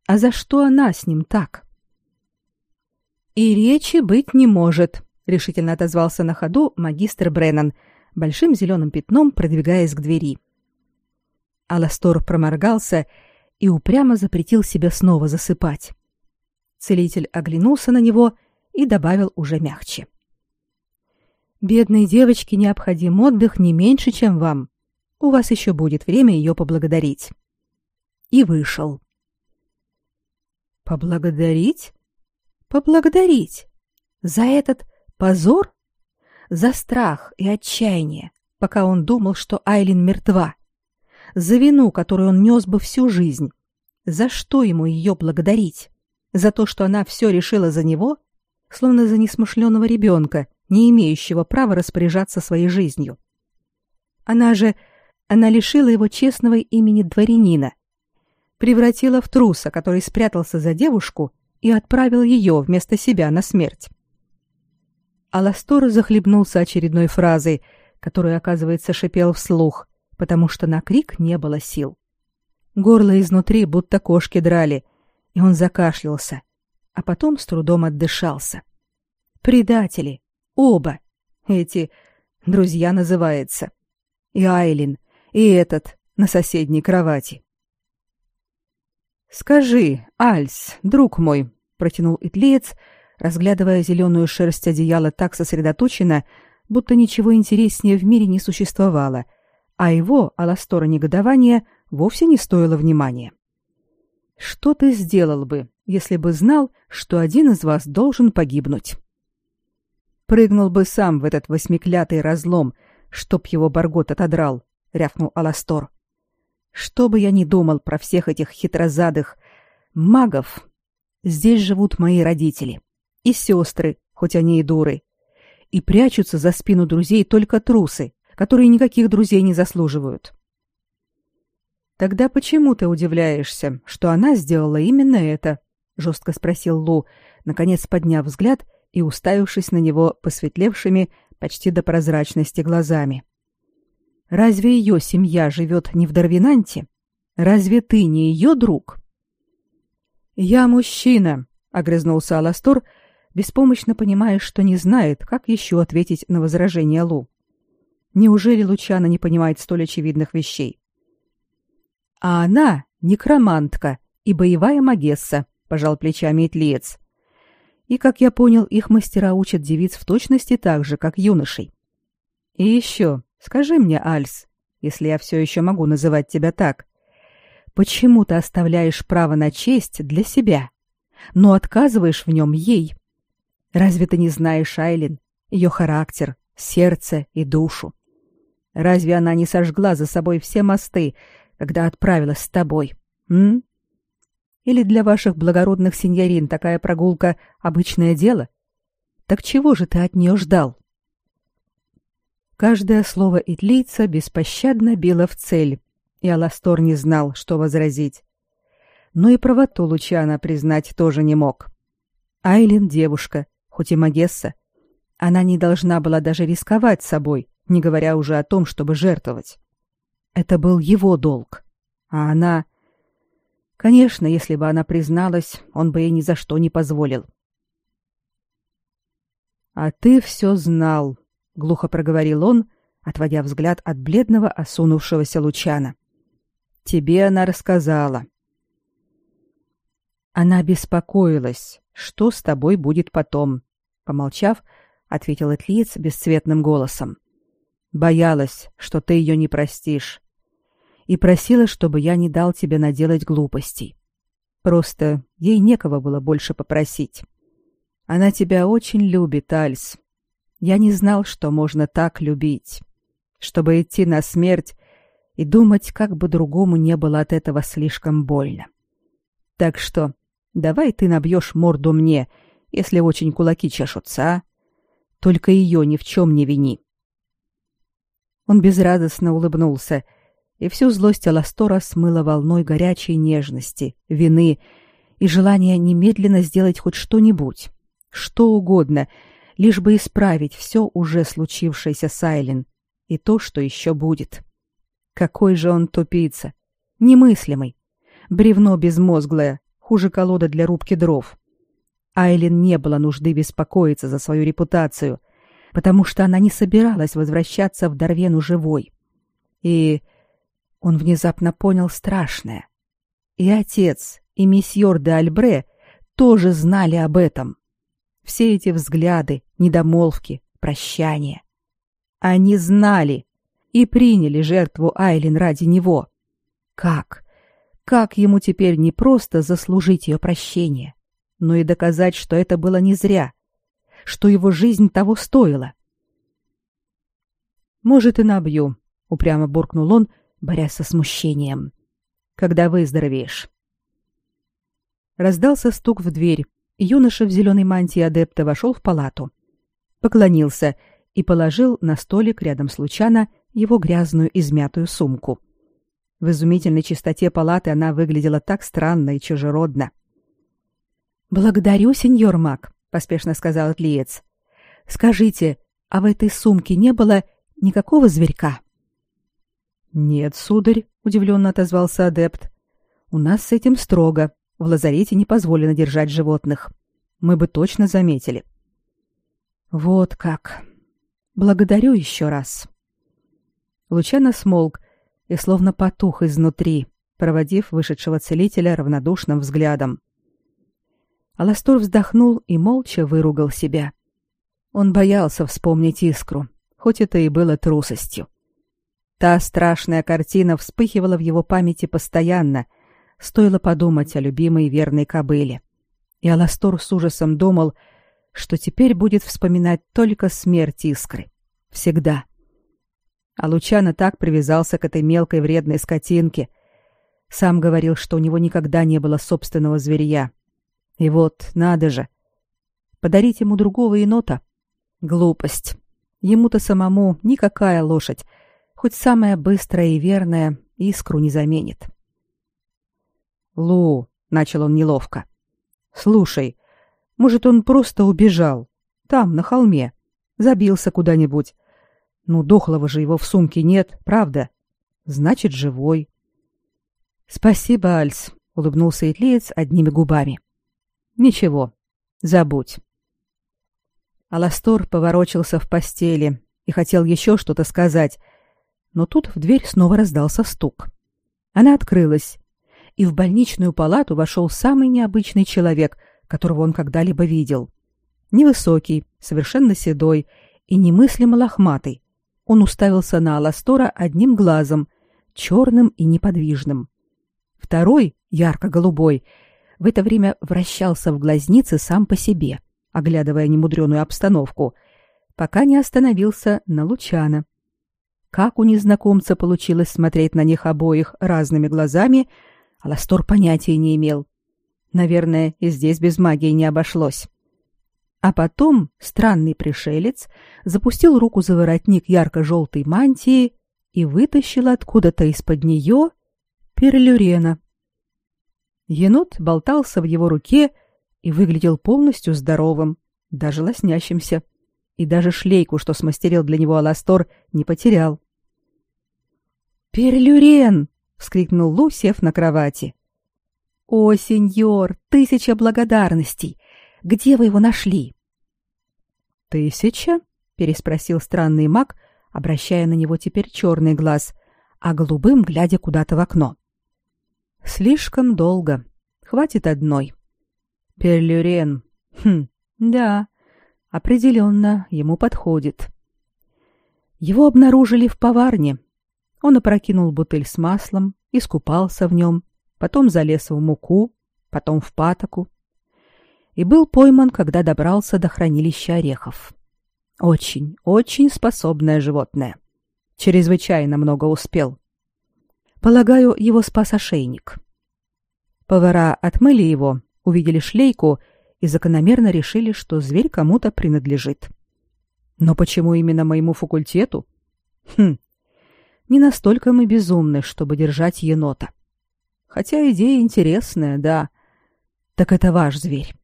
А за что она с ним так? И речи быть не может, решительно отозвался на ходу магистр Бреннан, большим зеленым пятном продвигаясь к двери. Аластор проморгался и упрямо запретил себе снова засыпать. Целитель оглянулся на него и добавил уже мягче. «Бедной девочке необходим отдых не меньше, чем вам. У вас еще будет время ее поблагодарить». И вышел. «Поблагодарить? Поблагодарить? За этот позор?» за страх и отчаяние, пока он думал, что Айлин мертва, за вину, которую он нес бы всю жизнь. За что ему ее благодарить? За то, что она все решила за него, словно за несмышленого ребенка, не имеющего права распоряжаться своей жизнью. Она же, она лишила его честного имени дворянина, превратила в труса, который спрятался за девушку и отправил ее вместо себя на смерть. Аластор захлебнулся очередной фразой, которую, оказывается, шипел вслух, потому что на крик не было сил. Горло изнутри будто кошки драли, и он закашлялся, а потом с трудом отдышался. Предатели, оба, эти друзья называется. И Айлин, и этот на соседней кровати. Скажи, Альс, друг мой, протянул Итлиец, разглядывая зеленую шерсть одеяла так сосредоточенно, будто ничего интереснее в мире не существовало, а его, Аластора негодования, вовсе не стоило внимания. «Что ты сделал бы, если бы знал, что один из вас должен погибнуть?» «Прыгнул бы сам в этот восьмиклятый разлом, чтоб его Баргот отодрал», — рявкнул Аластор. «Что бы я ни думал про всех этих хитрозадых магов, здесь живут мои родители и сестры, хоть они и дуры. И прячутся за спину друзей только трусы, которые никаких друзей не заслуживают. Тогда почему ты удивляешься, что она сделала именно это? жестко спросил Лу, наконец подняв взгляд и уставившись на него посветлевшими почти до прозрачности глазами. Разве ее семья живет не в Дарвинанте? Разве ты не ее друг? Я мужчина, огрызнулся Аластор, беспомощно понимая, что не знает, как еще ответить на возражение Лу. Неужели Лучана не понимает столь очевидных вещей? А она некромантка и боевая магесса, пожал плечами Итлиец. И, как я понял, их мастера учат девиц в точности так же, как юношей. И еще, скажи мне, Альс, если я все еще могу называть тебя так, почему ты оставляешь право на честь для себя, но отказываешь в нем ей? Разве ты не знаешь Айлин, ее характер, сердце и душу? Разве она не сожгла за собой все мосты, когда отправилась с тобой? М? Или для ваших благородных сеньорин такая прогулка — обычное дело? Так чего же ты от нее ждал? Каждое слово итлийца беспощадно било в цель, и Аластор не знал, что возразить. Но и правоту Лучана признать тоже не мог. Айлин — девушка, хоть и Магесса. Она не должна была даже рисковать собой, не говоря уже о том, чтобы жертвовать. Это был его долг. А она... Конечно, если бы она призналась, он бы ей ни за что не позволил. «А ты все знал», — глухо проговорил он, отводя взгляд от бледного, осунувшегося Лучана. «Тебе она рассказала». Она беспокоилась, что с тобой будет потом, помолчав, ответил Этлиец бесцветным голосом. Боялась, что ты ее не простишь и просила, чтобы я не дал тебе наделать глупостей. Просто ей некого было больше попросить. Она тебя очень любит, Альс. Я не знал, что можно так любить. Чтобы идти на смерть и думать, как бы другому не было от этого слишком больно. Так что давай ты набьешь морду мне, если очень кулаки чешутся, а? Только ее ни в чем не вини. Он безрадостно улыбнулся — и всю злость Аластора смыло волной горячей нежности, вины и желания немедленно сделать хоть что-нибудь, что угодно, лишь бы исправить все уже случившееся с Айлен и то, что еще будет. Какой же он тупица! Немыслимый! Бревно безмозглое, хуже колода для рубки дров. Айлен не было нужды беспокоиться за свою репутацию, потому что она не собиралась возвращаться в Дарвену живой. И он внезапно понял страшное. И отец, и месьеор де Альбре тоже знали об этом. Все эти взгляды, недомолвки, прощания. Они знали и приняли жертву Айлин ради него. Как? Как ему теперь не просто заслужить ее прощение, но и доказать, что это было не зря, что его жизнь того стоила? «Может, и набью», — упрямо буркнул он, борясь со смущением. «Когда выздоровеешь». Раздался стук в дверь, и юноша в зеленой мантии адепта вошел в палату. Поклонился и положил на столик рядом с Лучана его грязную измятую сумку. В изумительной чистоте палаты она выглядела так странно и чужеродно. «Благодарю, сеньор Мак», — поспешно сказал Тлиец. «Скажите, а в этой сумке не было никакого зверька?» «Нет, сударь», — удивленно отозвался адепт. «У нас с этим строго. В лазарете не позволено держать животных. Мы бы точно заметили». «Вот как. Благодарю еще раз». Лучано смолк и словно потух изнутри, проводив вышедшего целителя равнодушным взглядом. Аластор вздохнул и молча выругал себя. Он боялся вспомнить искру, хоть это и было трусостью. Та страшная картина вспыхивала в его памяти постоянно, стоило подумать о любимой верной кобыле. И Аластор с ужасом думал, что теперь будет вспоминать только смерть искры. Всегда. А Лучано так привязался к этой мелкой вредной скотинке. Сам говорил, что у него никогда не было собственного зверья. И вот, надо же. Подарить ему другого енота? Глупость. Ему-то самому никакая лошадь хоть самая быстрая и верная, искру не заменит. «Лу», — начал он неловко, — «слушай, может, он просто убежал? Там, на холме. Забился куда-нибудь. Ну, дохлого же его в сумке нет, правда? Значит, живой». «Спасибо, Альс», — улыбнулся Итлиец одними губами. «Ничего, забудь». Аластор поворочился в постели и хотел еще что-то сказать, но тут в дверь снова раздался стук. Она открылась, и в больничную палату вошел самый необычный человек, которого он когда-либо видел. Невысокий, совершенно седой и немыслимо лохматый. Он уставился на Аластора одним глазом, черным и неподвижным. Второй, ярко-голубой, в это время вращался в глазнице сам по себе, оглядывая немудреную обстановку, пока не остановился на Лучана. Как у незнакомца получилось смотреть на них обоих разными глазами, Аластор понятия не имел. Наверное, и здесь без магии не обошлось. А потом странный пришелец запустил руку за воротник ярко-желтой мантии и вытащил откуда-то из-под нее перлюрена. Енот болтался в его руке и выглядел полностью здоровым, даже лоснящимся, и даже шлейку, что смастерил для него Аластор, не потерял. «Перлюрен!» — вскрикнул Лу, сев на кровати. «О, сеньор, тысяча благодарностей! Где вы его нашли?» «Тысяча?» — переспросил странный маг, обращая на него теперь черный глаз, а голубым глядя куда-то в окно. «Слишком долго. Хватит одной». «Перлюрен. Хм, да, определенно ему подходит». Его обнаружили в поварне. Он опрокинул бутыль с маслом, искупался в нем, потом залез в муку, потом в патоку. И был пойман, когда добрался до хранилища орехов. Очень, очень способное животное. Чрезвычайно много успел. Полагаю, его спас ошейник. Повара отмыли его, увидели шлейку и закономерно решили, что зверь кому-то принадлежит. Но почему именно моему факультету? Хм, не настолько мы безумны, чтобы держать енота. Хотя идея интересная, да. Так это ваш зверь.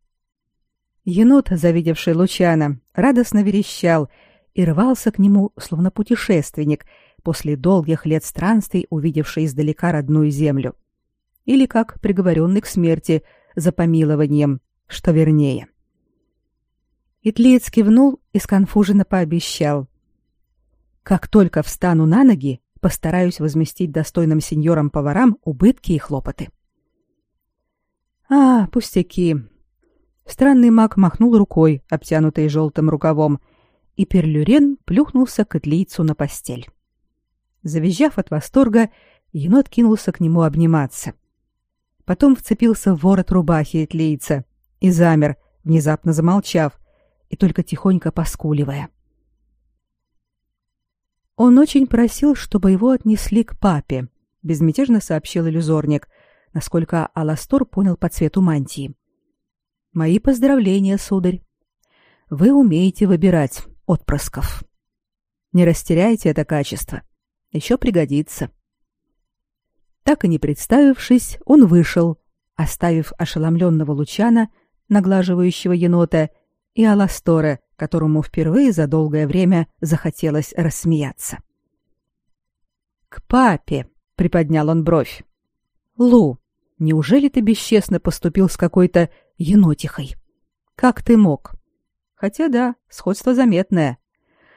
Енот, завидевший Лучана, радостно верещал и рвался к нему, словно путешественник, после долгих лет странствий, увидевший издалека родную землю. Или как приговоренный к смерти за помилованием, что вернее. Итлиец кивнул и сконфуженно пообещал. «Как только встану на ноги, постараюсь возместить достойным сеньорам-поварам убытки и хлопоты». «А, пустяки», Странный маг махнул рукой, обтянутой желтым рукавом, и Перлюрен плюхнулся к Этлийцу на постель. Завизжав от восторга, енот кинулся к нему обниматься. Потом вцепился в ворот рубахи Этлийца и замер, внезапно замолчав и только тихонько поскуливая. Он очень просил, чтобы его отнесли к папе, безмятежно сообщил иллюзорник, насколько Аластор понял по цвету мантии. Мои поздравления, сударь. Вы умеете выбирать отпрысков. Не растеряйте это качество. Еще пригодится. Так и не представившись, он вышел, оставив ошеломленного Лучана, наглаживающего енота, и Аластора, которому впервые за долгое время захотелось рассмеяться. «К папе!» — приподнял он бровь. «Лу, неужели ты бесчестно поступил с какой-то енотихой. Как ты мог? Хотя да, сходство заметное.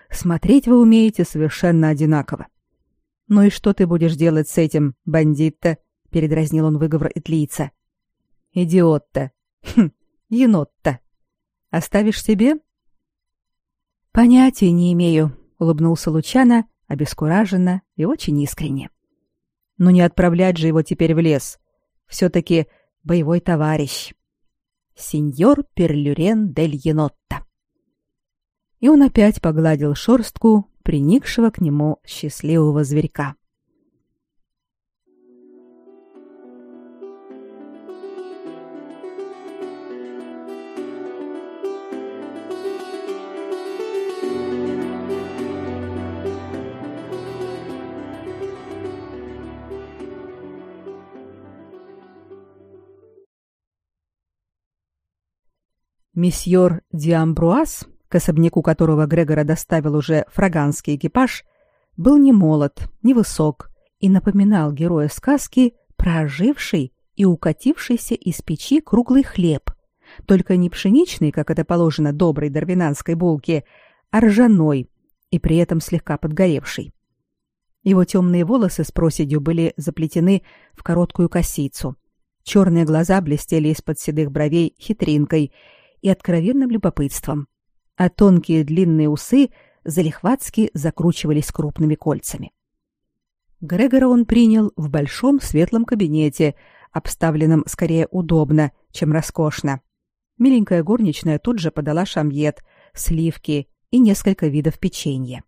Смотреть вы умеете совершенно одинаково. Ну и что ты будешь делать с этим, бандит-то? передразнил он выговор итлийца. Идиот-то. Хм, енот-то. Оставишь себе? Понятия не имею, улыбнулся Лучана, обескураженно и очень искренне. Но не отправлять же его теперь в лес. все таки боевой товарищ сеньор Перлюрен дель Енотта. И он опять погладил шорстку приникшего к нему счастливого зверька. Месьеор Диамбруаз, к особняку которого Грегора доставил уже фраганский экипаж, был не молод, не высок и напоминал героя сказки про оживший и укатившийся из печи круглый хлеб, только не пшеничный, как это положено доброй дарвинанской булке, а ржаной и при этом слегка подгоревший. Его темные волосы с проседью были заплетены в короткую косицу. Черные глаза блестели из-под седых бровей хитринкой — и откровенным любопытством, а тонкие длинные усы залихватски закручивались крупными кольцами. Грегора он принял в большом светлом кабинете, обставленном скорее удобно, чем роскошно. Миленькая горничная тут же подала шамьет, сливки и несколько видов печенья.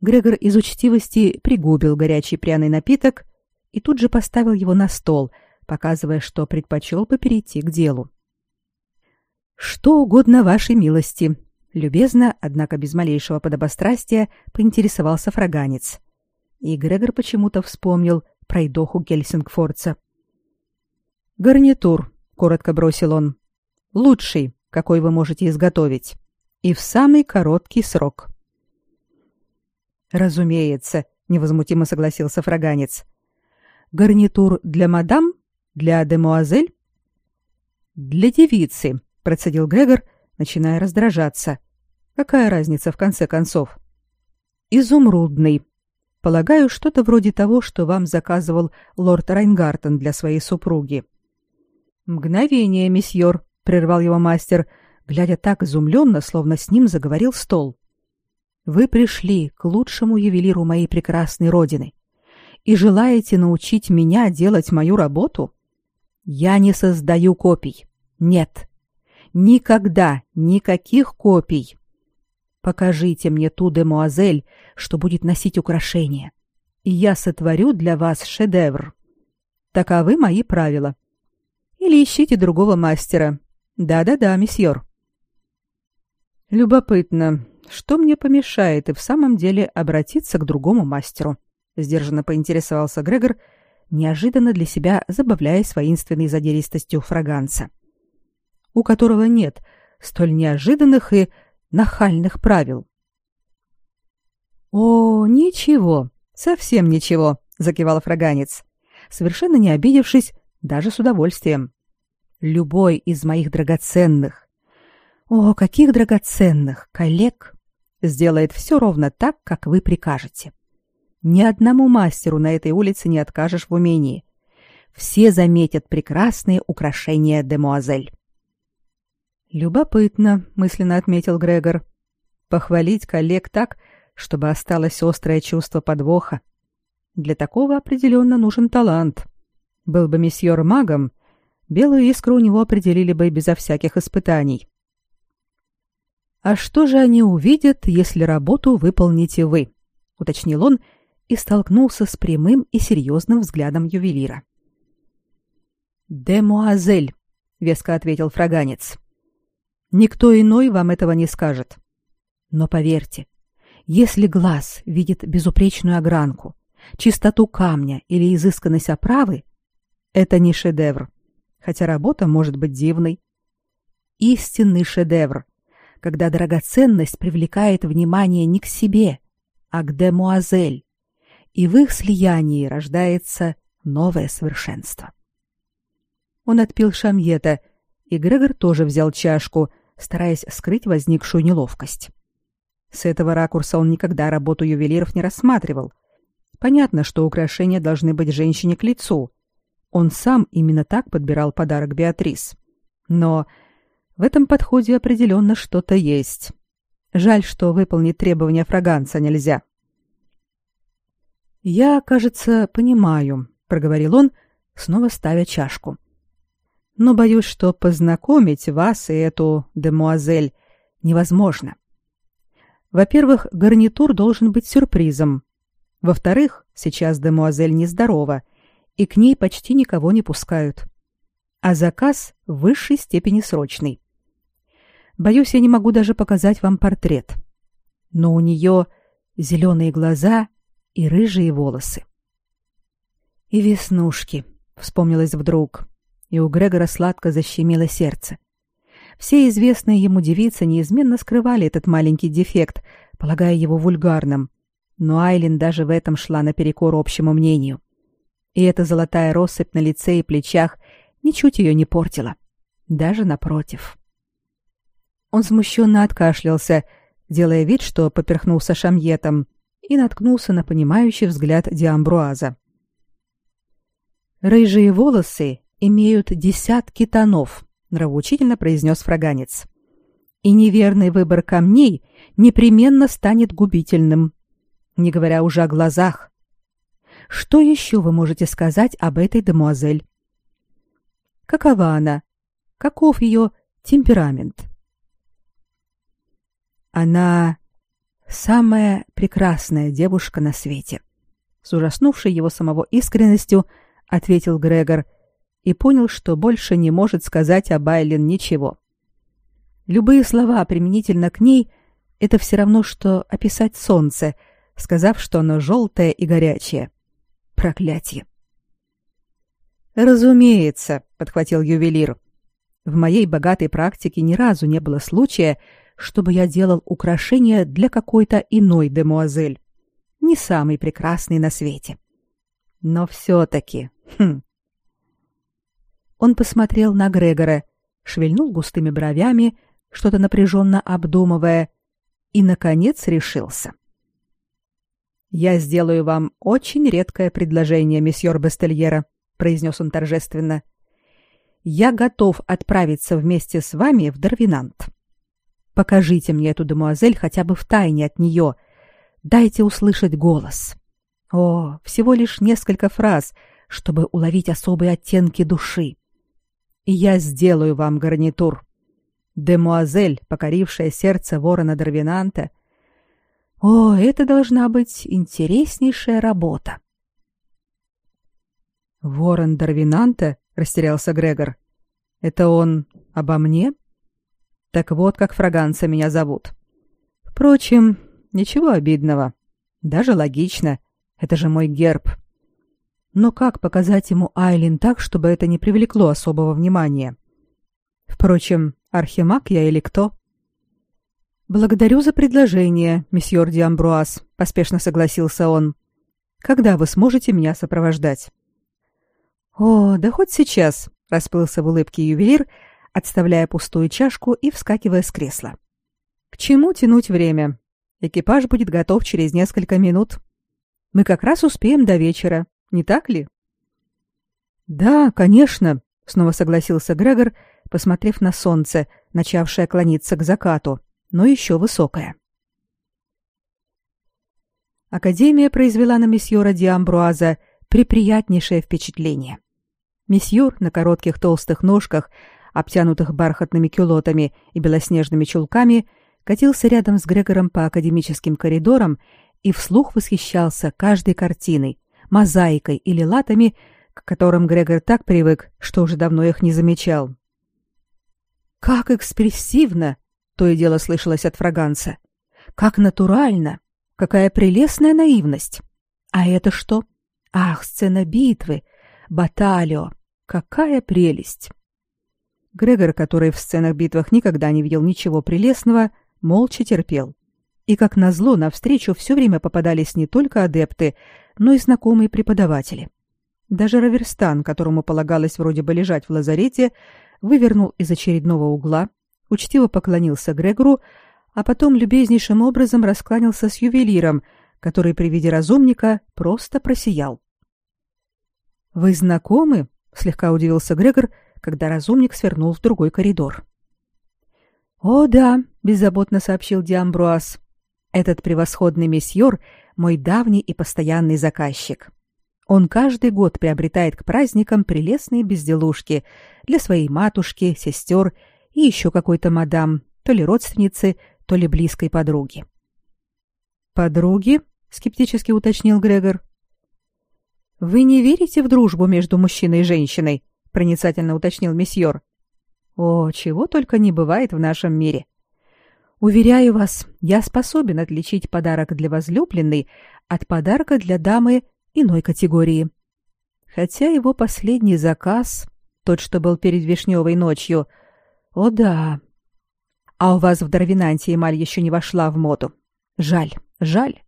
Грегор из учтивости пригубил горячий пряный напиток и тут же поставил его на стол, показывая, что предпочел бы перейти к делу. «Что угодно вашей милости», — любезно, однако без малейшего подобострастия, поинтересовался фраганец. И Грегор почему-то вспомнил про идоху Гельсингфорца. «Гарнитур», — коротко бросил он. «Лучший, какой вы можете изготовить. И в самый короткий срок». «Разумеется», — невозмутимо согласился фраганец. «Гарнитур для мадам? Для демуазель?» «Для девицы», — процедил Грегор, начиная раздражаться. «Какая разница в конце концов?» «Изумрудный. Полагаю, что-то вроде того, что вам заказывал лорд Райнгартен для своей супруги». «Мгновение, месьеор», — прервал его мастер, глядя так изумленно, словно с ним заговорил стол. Вы пришли к лучшему ювелиру моей прекрасной родины и желаете научить меня делать мою работу? Я не создаю копий. Нет. Никогда никаких копий. Покажите мне ту демуазель, что будет носить украшения, и я сотворю для вас шедевр. Таковы мои правила. Или ищите другого мастера. Да-да-да, месьеор. Любопытно, что мне помешает и в самом деле обратиться к другому мастеру? Сдержанно поинтересовался Грегор, неожиданно для себя забавляясь воинственной задиристостью фраганца, у которого нет столь неожиданных и нахальных правил. «О, ничего, совсем ничего», — закивал фраганец, совершенно не обидевшись, даже с удовольствием. «Любой из моих драгоценных, о, каких драгоценных коллег сделает все ровно так, как вы прикажете. Ни одному мастеру на этой улице не откажешь в умении. Все заметят прекрасные украшения демуазель. Любопытно, мысленно отметил Грегор. Похвалить коллег так, чтобы осталось острое чувство подвоха. Для такого определенно нужен талант. Был бы месьеор магом, белую искру у него определили бы безо всяких испытаний. А что же они увидят, если работу выполните вы? уточнил он и столкнулся с прямым и серьезным взглядом ювелира. «Демуазель», — веско ответил фраганец. «Никто иной вам этого не скажет. Но поверьте, если глаз видит безупречную огранку, чистоту камня или изысканность оправы, это не шедевр, хотя работа может быть дивной. Истинный шедевр, когда драгоценность привлекает внимание не к себе, а к демуазель, и в их слиянии рождается новое совершенство. Он отпил шамьета, и Грегор тоже взял чашку, стараясь скрыть возникшую неловкость. С этого ракурса он никогда работу ювелиров не рассматривал. Понятно, что украшения должны быть женщине к лицу. Он сам именно так подбирал подарок Беатрис. Но в этом подходе определенно что-то есть. Жаль, что выполнить требования фраганца нельзя. «Я, кажется, понимаю», — проговорил он, снова ставя чашку. «Но боюсь, что познакомить вас и эту демуазель невозможно. Во-первых, гарнитур должен быть сюрпризом. Во-вторых, сейчас демуазель нездорова, и к ней почти никого не пускают. А заказ в высшей степени срочный. Боюсь, я не могу даже показать вам портрет. Но у нее зеленые глаза и рыжие волосы. И веснушки, вспомнилось вдруг, и у Грегора сладко защемило сердце. Все известные ему девицы неизменно скрывали этот маленький дефект, полагая его вульгарным. Но Айлин даже в этом шла наперекор общему мнению. И эта золотая россыпь на лице и плечах ничуть ее не портила. Даже напротив. Он смущенно откашлялся, делая вид, что поперхнулся шамьетом, и наткнулся на понимающий взгляд Диамбруаза. «Рыжие волосы имеют десятки тонов», — нравоучительно произнес фраганец. «И неверный выбор камней непременно станет губительным, не говоря уже о глазах. Что еще вы можете сказать об этой демуазель? Какова она? Каков ее темперамент?» Она самая прекрасная девушка на свете. С ужаснувшей его самого искренностью ответил Грегор и понял, что больше не может сказать об Айлен ничего. Любые слова применительно к ней — это все равно, что описать солнце, сказав, что оно желтое и горячее. Проклятие! «Разумеется», — подхватил ювелир. «В моей богатой практике ни разу не было случая, чтобы я делал украшения для какой-то иной демуазель, не самый прекрасный на свете. Но все-таки... Хм. Он посмотрел на Грегора, шевельнул густыми бровями, что-то напряженно обдумывая, и, наконец, решился. «Я сделаю вам очень редкое предложение, месьеор Бастельера», — произнес он торжественно. «Я готов отправиться вместе с вами в Дарвинант. Покажите мне эту демуазель хотя бы в тайне от нее. Дайте услышать голос. О, всего лишь несколько фраз, чтобы уловить особые оттенки души. И я сделаю вам гарнитур. Демуазель, покорившая сердце ворона Дарвинанта. О, это должна быть интереснейшая работа. Ворон Дарвинанта, растерялся Грегор. Это он обо мне? Так вот, как фраганца меня зовут. Впрочем, ничего обидного. Даже логично. Это же мой герб. Но как показать ему Айлин так, чтобы это не привлекло особого внимания? Впрочем, архимаг я или кто? Благодарю за предложение, месьеор Диамбруаз, поспешно согласился он. Когда вы сможете меня сопровождать? О, да хоть сейчас, расплылся в улыбке ювелир, отставляя пустую чашку и вскакивая с кресла. К чему тянуть время? Экипаж будет готов через несколько минут. Мы как раз успеем до вечера, не так ли? Да, конечно, снова согласился Грегор, посмотрев на солнце, начавшее клониться к закату, но еще высокое. Академия произвела на месьеора Диамбруаза приприятнейшее впечатление. Месьеор на коротких толстых ножках обтянутых бархатными кюлотами и белоснежными чулками, катился рядом с Грегором по академическим коридорам и вслух восхищался каждой картиной, мозаикой или латами, к которым Грегор так привык, что уже давно их не замечал. «Как экспрессивно!» — то и дело слышалось от фраганца. «Как натурально! Какая прелестная наивность! А это что? Ах, сцена битвы! Баталио! Какая прелесть!» Грегор, который в сценах битвах никогда не видел ничего прелестного, молча терпел. И как назло, навстречу все время попадались не только адепты, но и знакомые преподаватели. Даже Раверстан, которому полагалось вроде бы лежать в лазарете, вывернул из очередного угла, учтиво поклонился Грегору, а потом любезнейшим образом раскланялся с ювелиром, который при виде разумника просто просиял. «Вы знакомы?» — слегка удивился Грегор, когда разумник свернул в другой коридор. «О, да», — беззаботно сообщил Диамбруаз. «Этот превосходный месьеор — мой давний и постоянный заказчик. Он каждый год приобретает к праздникам прелестные безделушки для своей матушки, сестер и еще какой-то мадам, то ли родственницы, то ли близкой подруги». «Подруги?» — скептически уточнил Грегор. «Вы не верите в дружбу между мужчиной и женщиной?» проницательно уточнил месьеор. О, чего только не бывает в нашем мире. Уверяю вас, я способен отличить подарок для возлюбленной от подарка для дамы иной категории. Хотя его последний заказ, тот, что был перед вишневой ночью, о да. А у вас в Дарвинанте эмаль еще не вошла в моду. Жаль, жаль.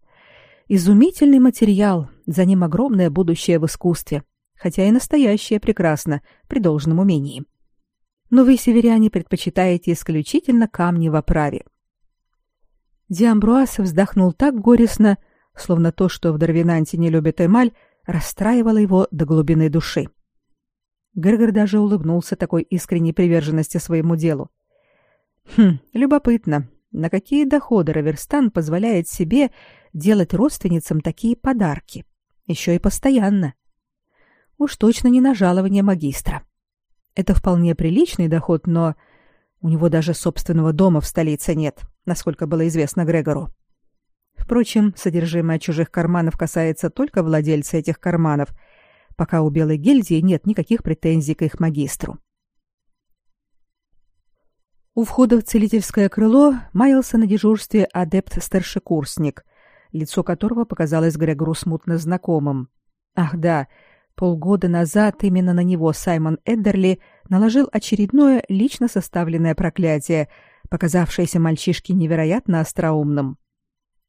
Изумительный материал, за ним огромное будущее в искусстве хотя и настоящее прекрасно при должном умении. Но вы, северяне, предпочитаете исключительно камни в оправе. Диамбруас вздохнул так горестно, словно то, что в Дарвинанте не любит эмаль, расстраивало его до глубины души. Грегор даже улыбнулся такой искренней приверженности своему делу. Хм, любопытно, на какие доходы Раверстан позволяет себе делать родственницам такие подарки, еще и постоянно. Уж точно не на жалование магистра. Это вполне приличный доход, но у него даже собственного дома в столице нет, насколько было известно Грегору. Впрочем, содержимое чужих карманов касается только владельца этих карманов, пока у Белой гильдии нет никаких претензий к их магистру. У входа в целительское крыло маялся на дежурстве адепт-старшекурсник, лицо которого показалось Грегору смутно знакомым. Ах да, полгода назад именно на него Саймон Эддерли наложил очередное лично составленное проклятие, показавшееся мальчишке невероятно остроумным.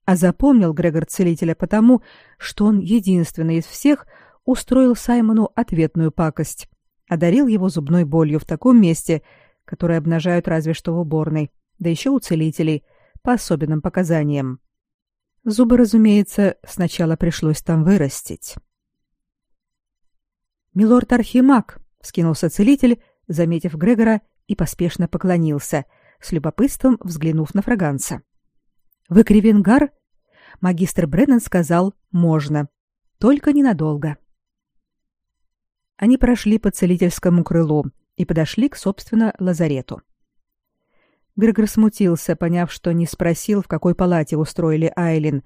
А запомнил Грегор целителя потому, что он единственный из всех устроил Саймону ответную пакость, одарил его зубной болью в таком месте, которое обнажают разве что в уборной, да еще у целителей, по особенным показаниям. Зубы, разумеется, сначала пришлось там вырастить. «Милорд Архимаг!» — скинулся целитель, заметив Грегора, и поспешно поклонился, с любопытством взглянув на фраганца. «Вы Кривенгар?» Магистр Бреннан сказал «можно». Только ненадолго. Они прошли по целительскому крылу и подошли к, собственно, лазарету. Грегор смутился, поняв, что не спросил, в какой палате устроили Айлин,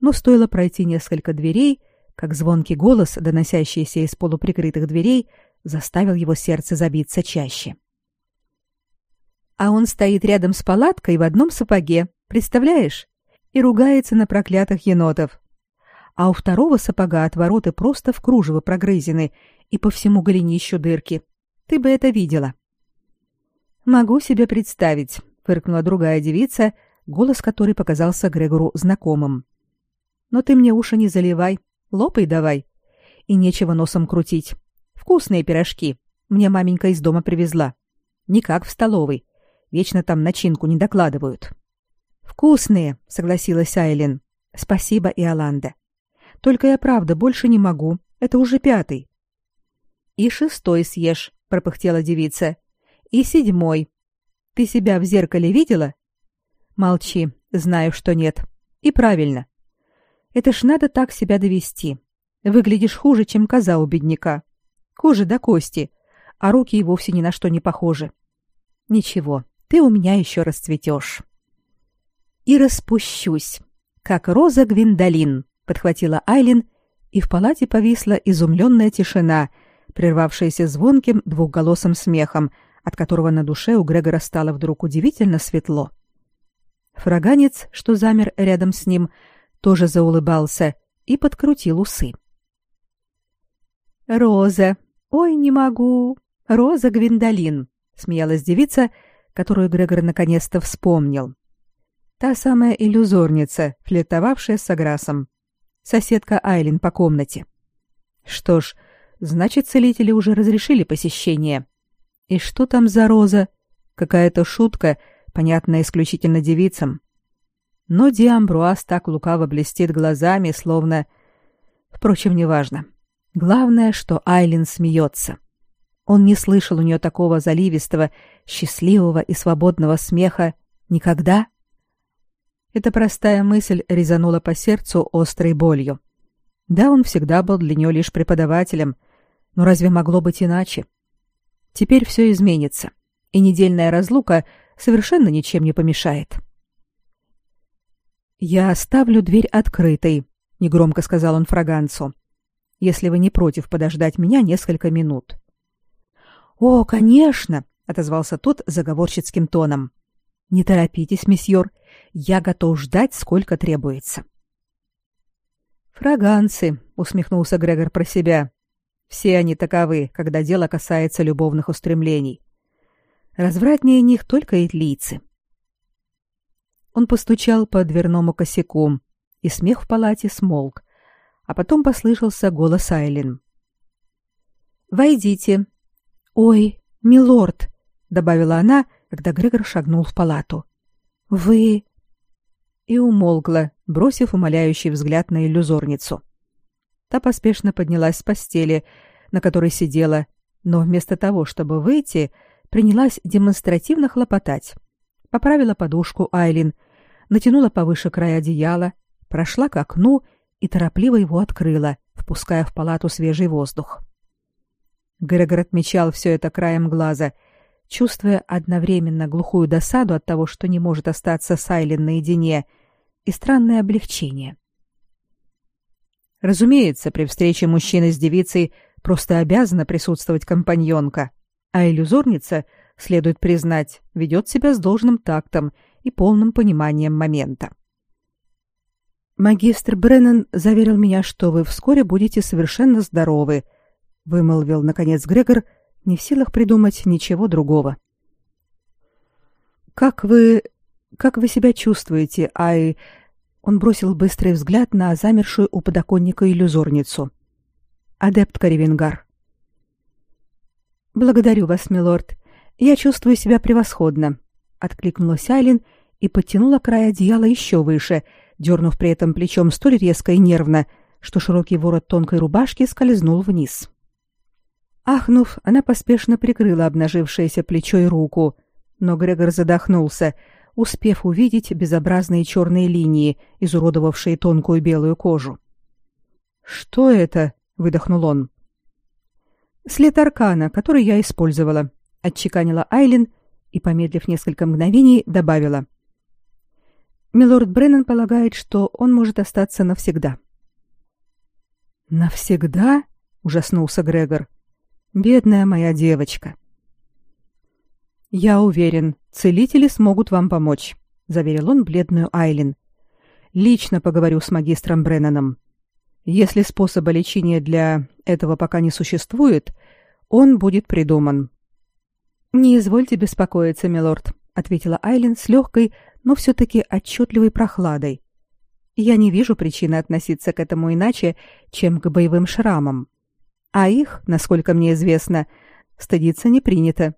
но стоило пройти несколько дверей, как звонкий голос, доносящийся из полуприкрытых дверей, заставил его сердце забиться чаще. А он стоит рядом с палаткой в одном сапоге, представляешь? И ругается на проклятых енотов. А у второго сапога отвороты просто в кружево прогрызены, и по всему голенищу дырки. Ты бы это видела. Могу себе представить, фыркнула другая девица, голос которой показался Грегору знакомым. Но ты мне уши не заливай, лопай давай. И нечего носом крутить. Вкусные пирожки. Мне маменька из дома привезла. Не как в столовой. Вечно там начинку не докладывают. Вкусные, согласилась Айлин. Спасибо, Иоланда. Только я правда больше не могу. Это уже пятый. И шестой съешь, пропыхтела девица. И седьмой. Ты себя в зеркале видела? Молчи, знаю, что нет. И правильно. Это ж надо так себя довести. Выглядишь хуже, чем коза у бедняка. Кожа до кости, а руки и вовсе ни на что не похожи. Ничего, ты у меня еще расцветешь. И распущусь, как роза Гвиндолин, подхватила Айлин, и в палате повисла изумленная тишина — прервавшееся звонким двухголосым смехом, от которого на душе у Грегора стало вдруг удивительно светло. Фраганец, что замер рядом с ним, тоже заулыбался и подкрутил усы. «Роза! Ой, не могу! Роза Гвиндолин!» — смеялась девица, которую Грегор наконец-то вспомнил. Та самая иллюзорница, флиртовавшая с Аграсом. Соседка Айлин по комнате. Что ж, Значит, целители уже разрешили посещение. И что там за роза? Какая-то шутка, понятная исключительно девицам. Но Диамбруаз так лукаво блестит глазами, словно... Впрочем, неважно. Главное, что Айлин смеется. Он не слышал у нее такого заливистого, счастливого и свободного смеха никогда. Эта простая мысль резанула по сердцу острой болью. Да, он всегда был для нее лишь преподавателем — но разве могло быть иначе? Теперь все изменится, и недельная разлука совершенно ничем не помешает. «Я оставлю дверь открытой», — негромко сказал он фраганцу, «если вы не против подождать меня несколько минут». «О, конечно», — отозвался тот заговорщицким тоном. «Не торопитесь, месьеор, я готов ждать, сколько требуется». «Фраганцы», — усмехнулся Грегор про себя, все они таковы, когда дело касается любовных устремлений. Развратнее них только итлийцы. Он постучал по дверному косяку, и смех в палате смолк, а потом послышался голос Айлин. «Войдите». «Ой, милорд», — добавила она, когда Грегор шагнул в палату. «Вы...» И умолкла, бросив умоляющий взгляд на иллюзорницу. Та поспешно поднялась с постели, на которой сидела, но вместо того, чтобы выйти, принялась демонстративно хлопотать. Поправила подушку Айлин, натянула повыше края одеяла, прошла к окну и торопливо его открыла, впуская в палату свежий воздух. Грегор отмечал все это краем глаза, чувствуя одновременно глухую досаду от того, что не может остаться с Айлин наедине, и странное облегчение. Разумеется, при встрече мужчины с девицей просто обязана присутствовать компаньонка, а иллюзорница, следует признать, ведет себя с должным тактом и полным пониманием момента. Магистр Бреннан заверил меня, что вы вскоре будете совершенно здоровы, вымолвил наконец Грегор, не в силах придумать ничего другого. Как вы как вы себя чувствуете, Ай? Он бросил быстрый взгляд на замершую у подоконника иллюзорницу. Адепт Каревингар. Благодарю вас, милорд. Я чувствую себя превосходно, откликнулась Айлин и подтянула край одеяла еще выше, дернув при этом плечом столь резко и нервно, что широкий ворот тонкой рубашки скользнул вниз. Ахнув, она поспешно прикрыла обнажившееся плечо и руку, но Грегор задохнулся, успев увидеть безобразные черные линии, изуродовавшие тонкую белую кожу. «Что это?» — выдохнул он. «След аркана, который я использовала», — отчеканила Айлин и, помедлив несколько мгновений, добавила — Милорд Бреннан полагает, что он может остаться навсегда. Навсегда? ужаснулся Грегор. Бедная моя девочка. Я уверен, целители смогут вам помочь, заверил он бледную Айлин. Лично поговорю с магистром Бреннаном. Если способа лечения для этого пока не существует, он будет придуман. Не извольте беспокоиться, милорд, ответила Айлин с легкой, но все-таки отчетливой прохладой. Я не вижу причины относиться к этому иначе, чем к боевым шрамам. А их, насколько мне известно, стыдиться не принято.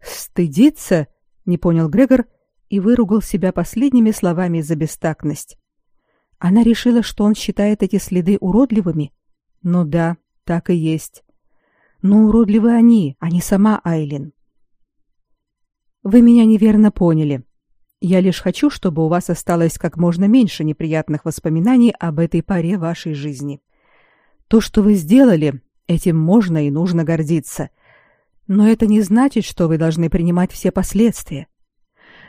«Стыдиться?» — не понял Грегор и выругал себя последними словами за бестактность. Она решила, что он считает эти следы уродливыми. Ну да, так и есть. Но уродливы они, а не сама Айлин. Вы меня неверно поняли. Я лишь хочу, чтобы у вас осталось как можно меньше неприятных воспоминаний об этой паре вашей жизни. То, что вы сделали, этим можно и нужно гордиться. Но это не значит, что вы должны принимать все последствия.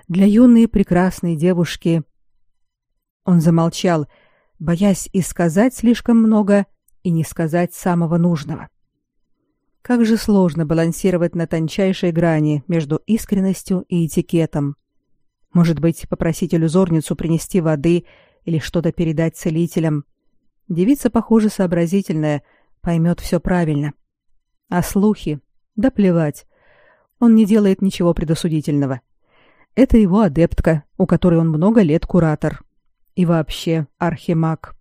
Для юной прекрасной девушки Он замолчал, боясь и сказать слишком много, и не сказать самого нужного. Как же сложно балансировать на тончайшей грани между искренностью и этикетом. Может быть, попросить иллюзорницу принести воды или что-то передать целителям. Девица, похоже, сообразительная, поймет все правильно. А слухи? Да плевать. Он не делает ничего предосудительного. Это его адептка, у которой он много лет куратор. И вообще архимаг.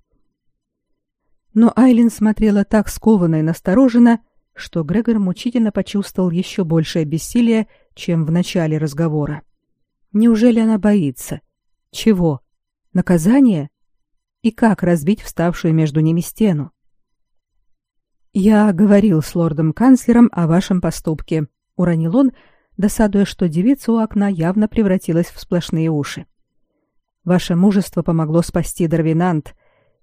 Но Айлин смотрела так скованно и настороженно, что Грегор мучительно почувствовал еще большее бессилие, чем в начале разговора. Неужели она боится? Чего? Наказание? И как разбить вставшую между ними стену? Я говорил с лордом-канцлером о вашем поступке, уронил он, досадуя, что девица у окна явно превратилась в сплошные уши. Ваше мужество помогло спасти Дарвинант,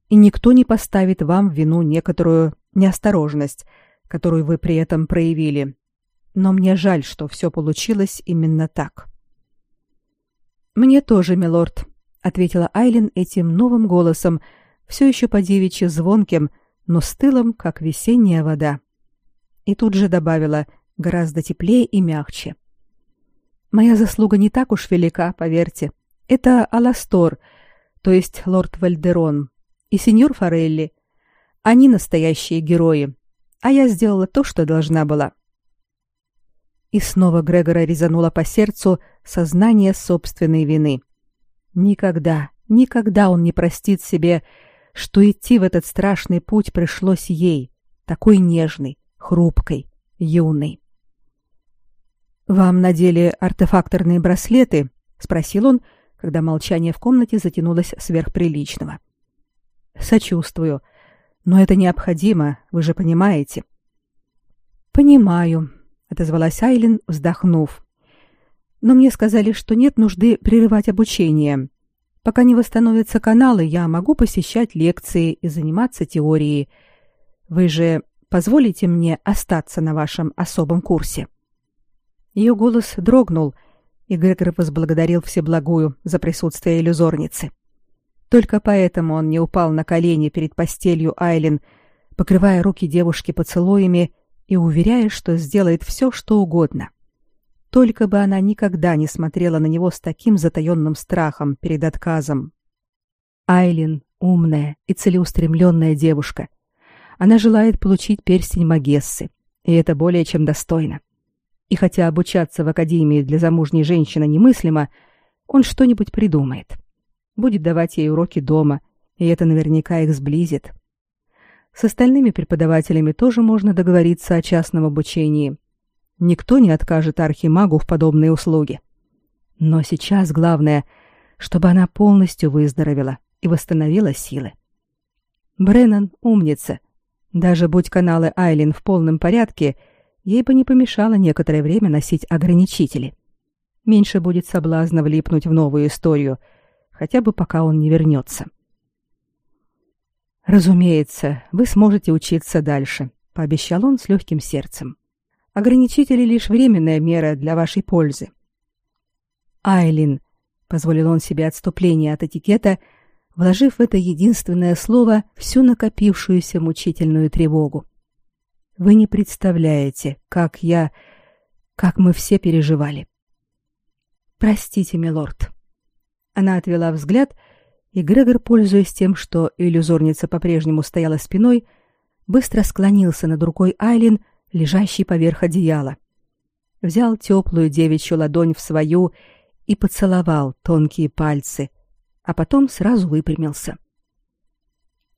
и никто не поставит вам в вину некоторую неосторожность, которую вы при этом проявили. Но мне жаль, что все получилось именно так. Мне тоже, милорд, ответила Айлин этим новым голосом, все еще по девичьи звонким, но стылым, как весенняя вода. И тут же добавила, гораздо теплее и мягче. Моя заслуга не так уж велика, поверьте. Это Аластор, то есть лорд Вальдерон, и сеньор Форелли. Они настоящие герои, а я сделала то, что должна была. И снова Грегора резануло по сердцу сознание собственной вины. Никогда, никогда он не простит себе, что идти в этот страшный путь пришлось ей, такой нежной, хрупкой, юной. Вам надели артефакторные браслеты? спросил он, когда молчание в комнате затянулось сверхприличного. Сочувствую. Но это необходимо, вы же понимаете. Понимаю, отозвалась Айлин, вздохнув. Но мне сказали, что нет нужды прерывать обучение. Пока не восстановятся каналы, я могу посещать лекции и заниматься теорией. Вы же позволите мне остаться на вашем особом курсе. Ее голос дрогнул, и Грегор возблагодарил Всеблагую за присутствие иллюзорницы. Только поэтому он не упал на колени перед постелью Айлин, покрывая руки девушки поцелуями и уверяя, что сделает все, что угодно. Только бы она никогда не смотрела на него с таким затаенным страхом перед отказом. Айлин — умная и целеустремленная девушка. Она желает получить перстень Магессы, и это более чем достойно. И хотя обучаться в академии для замужней женщины немыслимо, он что-нибудь придумает. Будет давать ей уроки дома, и это наверняка их сблизит. С остальными преподавателями тоже можно договориться о частном обучении. Никто не откажет архимагу в подобные услуги. Но сейчас главное, чтобы она полностью выздоровела и восстановила силы. Бреннан умница. Даже будь каналы Айлин в полном порядке — ей бы не помешало некоторое время носить ограничители. Меньше будет соблазна влипнуть в новую историю, хотя бы пока он не вернется. «Разумеется, вы сможете учиться дальше», — пообещал он с легким сердцем. «Ограничители — лишь временная мера для вашей пользы». «Айлин», — позволил он себе отступление от этикета, вложив в это единственное слово всю накопившуюся мучительную тревогу. Вы не представляете, как я, как мы все переживали. Простите, милорд. Она отвела взгляд, и Грегор, пользуясь тем, что иллюзорница по-прежнему стояла спиной, быстро склонился над рукой Айлин, лежащей поверх одеяла. Взял теплую девичью ладонь в свою и поцеловал тонкие пальцы, а потом сразу выпрямился.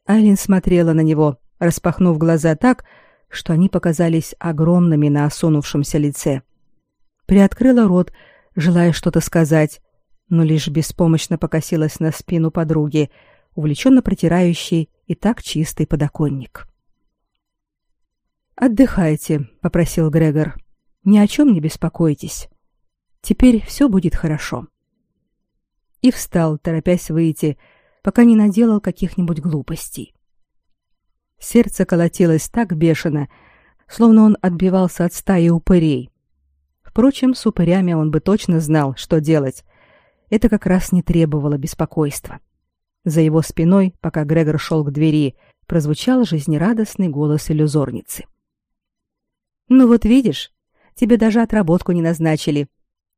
Айлин смотрела на него, распахнув глаза так, что они показались огромными на осунувшемся лице. Приоткрыла рот, желая что-то сказать, но лишь беспомощно покосилась на спину подруги, увлеченно протирающей и так чистый подоконник. «Отдыхайте», — попросил Грегор. «Ни о чем не беспокойтесь. Теперь все будет хорошо». И встал, торопясь выйти, пока не наделал каких-нибудь глупостей. Сердце колотилось так бешено, словно он отбивался от стаи упырей. Впрочем, с упырями он бы точно знал, что делать. Это как раз не требовало беспокойства. За его спиной, пока Грегор шел к двери, прозвучал жизнерадостный голос иллюзорницы. «Ну вот видишь, тебе даже отработку не назначили.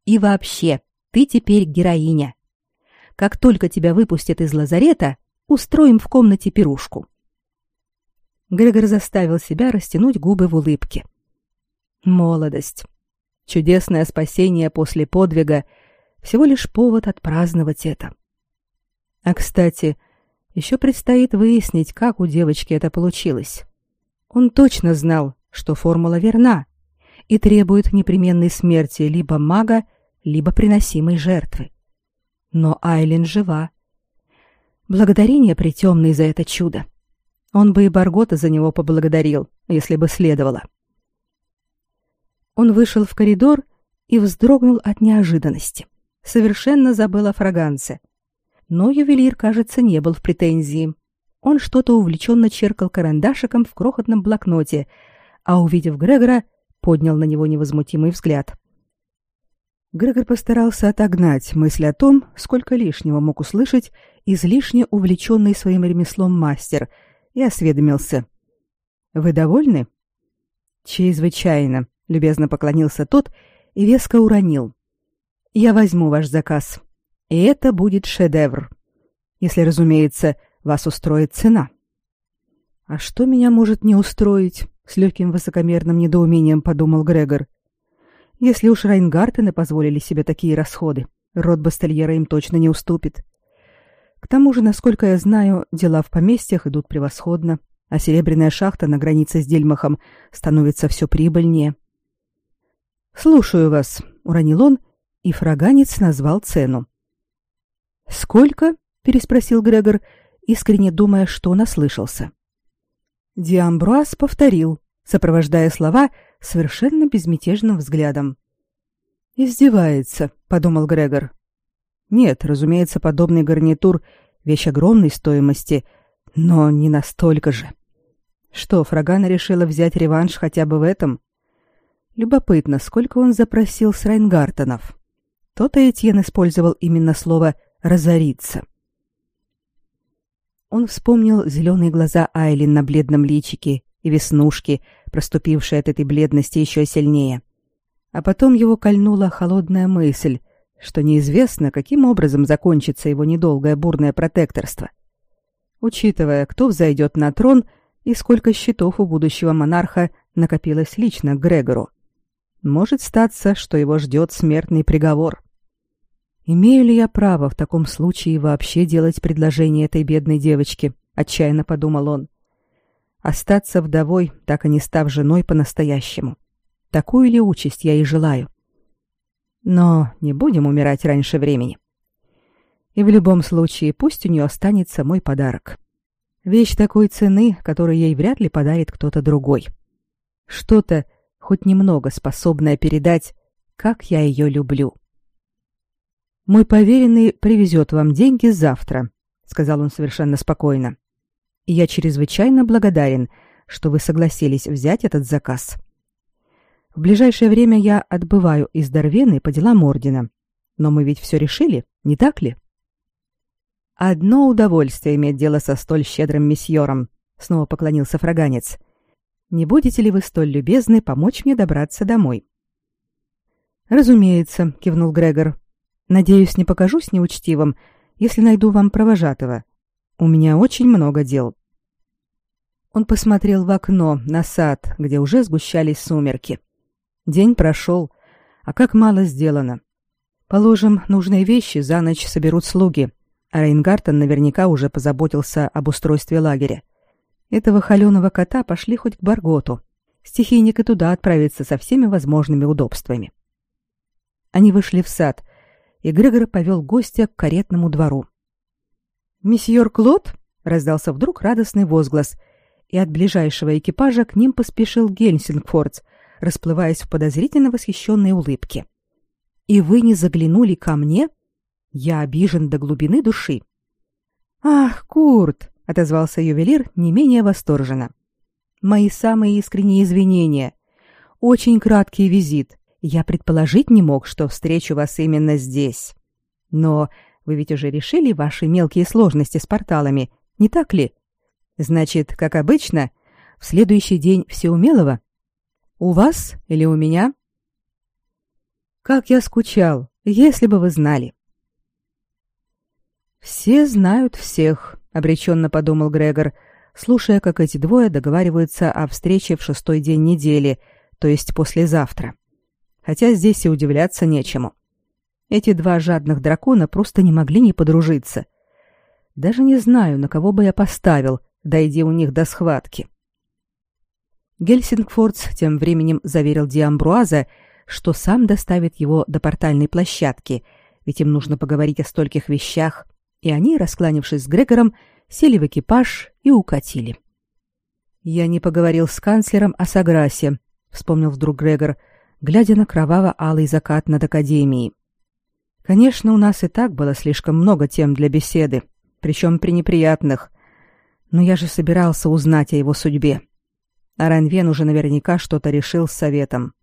И вообще, ты теперь героиня. Как только тебя выпустят из лазарета, устроим в комнате пирушку. Грегор заставил себя растянуть губы в улыбке. Молодость. Чудесное спасение после подвига. Всего лишь повод отпраздновать это. А, кстати, еще предстоит выяснить, как у девочки это получилось. Он точно знал, что формула верна и требует непременной смерти либо мага, либо приносимой жертвы. Но Айлин жива. Благодарение притемной за это чудо. Он бы и Баргота за него поблагодарил, если бы следовало. Он вышел в коридор и вздрогнул от неожиданности. Совершенно забыл о фраганце. Но ювелир, кажется, не был в претензии. Он что-то увлеченно черкал карандашиком в крохотном блокноте, а, увидев Грегора, поднял на него невозмутимый взгляд. Грегор постарался отогнать мысль о том, сколько лишнего мог услышать излишне увлеченный своим ремеслом мастер — и осведомился. «Вы довольны?» «Чрезвычайно», — любезно поклонился тот и веско уронил. «Я возьму ваш заказ, и это будет шедевр. Если, разумеется, вас устроит цена». «А что меня может не устроить?» — с легким высокомерным недоумением подумал Грегор. «Если уж Райнгартены позволили себе такие расходы, род Бастельера им точно не уступит. К тому же, насколько я знаю, дела в поместьях идут превосходно, а серебряная шахта на границе с Дельмахом становится все прибыльнее. «Слушаю вас», — уронил он, и фраганец назвал цену. «Сколько?» — переспросил Грегор, искренне думая, что он ослышался. Диамбруаз повторил, сопровождая слова совершенно безмятежным взглядом. «Издевается», — подумал Грегор. Нет, разумеется, подобный гарнитур — вещь огромной стоимости, но не настолько же. Что, Фрагана решила взять реванш хотя бы в этом? Любопытно, сколько он запросил с Райнгартенов. То-то Этьен использовал именно слово «разориться». Он вспомнил зеленые глаза Айлин на бледном личике и веснушки, проступившие от этой бледности еще сильнее. А потом его кольнула холодная мысль, что неизвестно, каким образом закончится его недолгое бурное протекторство. Учитывая, кто взойдет на трон и сколько счетов у будущего монарха накопилось лично Грегору, может статься, что его ждет смертный приговор. Имею ли я право в таком случае вообще делать предложение этой бедной девочке? Отчаянно подумал он. Остаться вдовой, так и не став женой по-настоящему. Такую ли участь я и желаю? Но не будем умирать раньше времени. И в любом случае пусть у нее останется мой подарок. Вещь такой цены, которую ей вряд ли подарит кто-то другой. Что-то, хоть немного способное передать, как я ее люблю. Мой поверенный привезет вам деньги завтра, сказал он совершенно спокойно. Я чрезвычайно благодарен, что вы согласились взять этот заказ. В ближайшее время я отбываю из Дарвены по делам ордена. Но мы ведь все решили, не так ли? Одно удовольствие иметь дело со столь щедрым месьером, снова поклонился фраганец. Не будете ли вы столь любезны помочь мне добраться домой? Разумеется, кивнул Грегор. Надеюсь, не покажусь неучтивым, если найду вам провожатого. У меня очень много дел. Он посмотрел в окно на сад, где уже сгущались сумерки. День прошел, а как мало сделано. Положим, нужные вещи за ночь соберут слуги, а Рейнгартен наверняка уже позаботился об устройстве лагеря. Этого холеного кота пошли хоть к Барготу. Стихийник и туда отправится со всеми возможными удобствами. Они вышли в сад — и Грегор повел гостя к каретному двору. «Месьеор Клод?» — раздался вдруг радостный возглас, и от ближайшего экипажа к ним поспешил Гельсингфордс, расплываясь в подозрительно восхищенной улыбке. «И вы не заглянули ко мне? Я обижен до глубины души». «Ах, Курт!» — отозвался ювелир не менее восторженно. «Мои самые искренние извинения. Очень краткий визит, я предположить не мог, что встречу вас именно здесь. Но вы ведь уже решили ваши мелкие сложности с порталами, не так ли? Значит, как обычно, в следующий день всеумелого? У вас или у меня? Как я скучал, если бы вы знали. Все знают всех, обреченно подумал Грегор, слушая, как эти двое договариваются о встрече в шестой день недели, то есть послезавтра хотя здесь и удивляться нечему. Эти два жадных дракона просто не могли не подружиться. Даже не знаю, на кого бы я поставил, дойди у них до схватки. Гельсингфордс тем временем заверил Диамбруаза, что сам доставит его до портальной площадки, ведь им нужно поговорить о стольких вещах, и они, раскланившись с Грегором, сели в экипаж и укатили. «Я не поговорил с канцлером о Саграсе», — вспомнил вдруг Грегор, — глядя на кроваво-алый закат над академией. Конечно, у нас и так было слишком много тем для беседы, причем пренеприятных. Но я же собирался узнать о его судьбе. А Ранвен уже наверняка что-то решил с советом.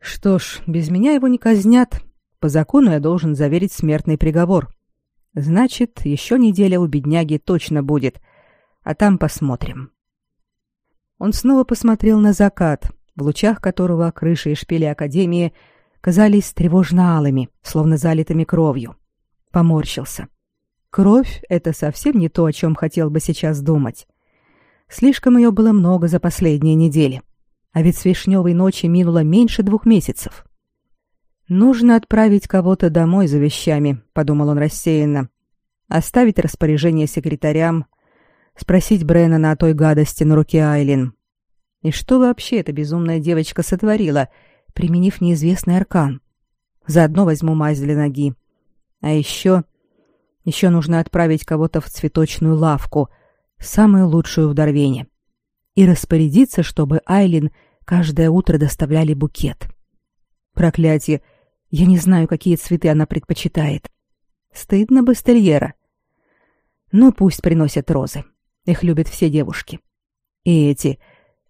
Что ж, без меня его не казнят. По закону я должен заверить смертный приговор. Значит, еще неделя у бедняги точно будет. А там посмотрим. Он снова посмотрел на закат, в лучах которого крыши и шпили академии казались тревожно-алыми, словно залитыми кровью. Поморщился. Кровь — это совсем не то, о чем хотел бы сейчас думать. Слишком ее было много за последние недели. А ведь с вишневой ночи минуло меньше двух месяцев. «Нужно отправить кого-то домой за вещами», — подумал он рассеянно. «Оставить распоряжение секретарям, спросить Бреннана о той гадости на руке Айлин, и что вообще эта безумная девочка сотворила, применив неизвестный аркан? Заодно возьму мазь для ноги. А еще... Еще нужно отправить кого-то в цветочную лавку, самую лучшую в Дарвене, и распорядиться, чтобы Айлин каждое утро доставляли букет. Проклятие! Я не знаю, какие цветы она предпочитает. Стыдно Бастельера. Но пусть приносят розы. Их любят все девушки. И эти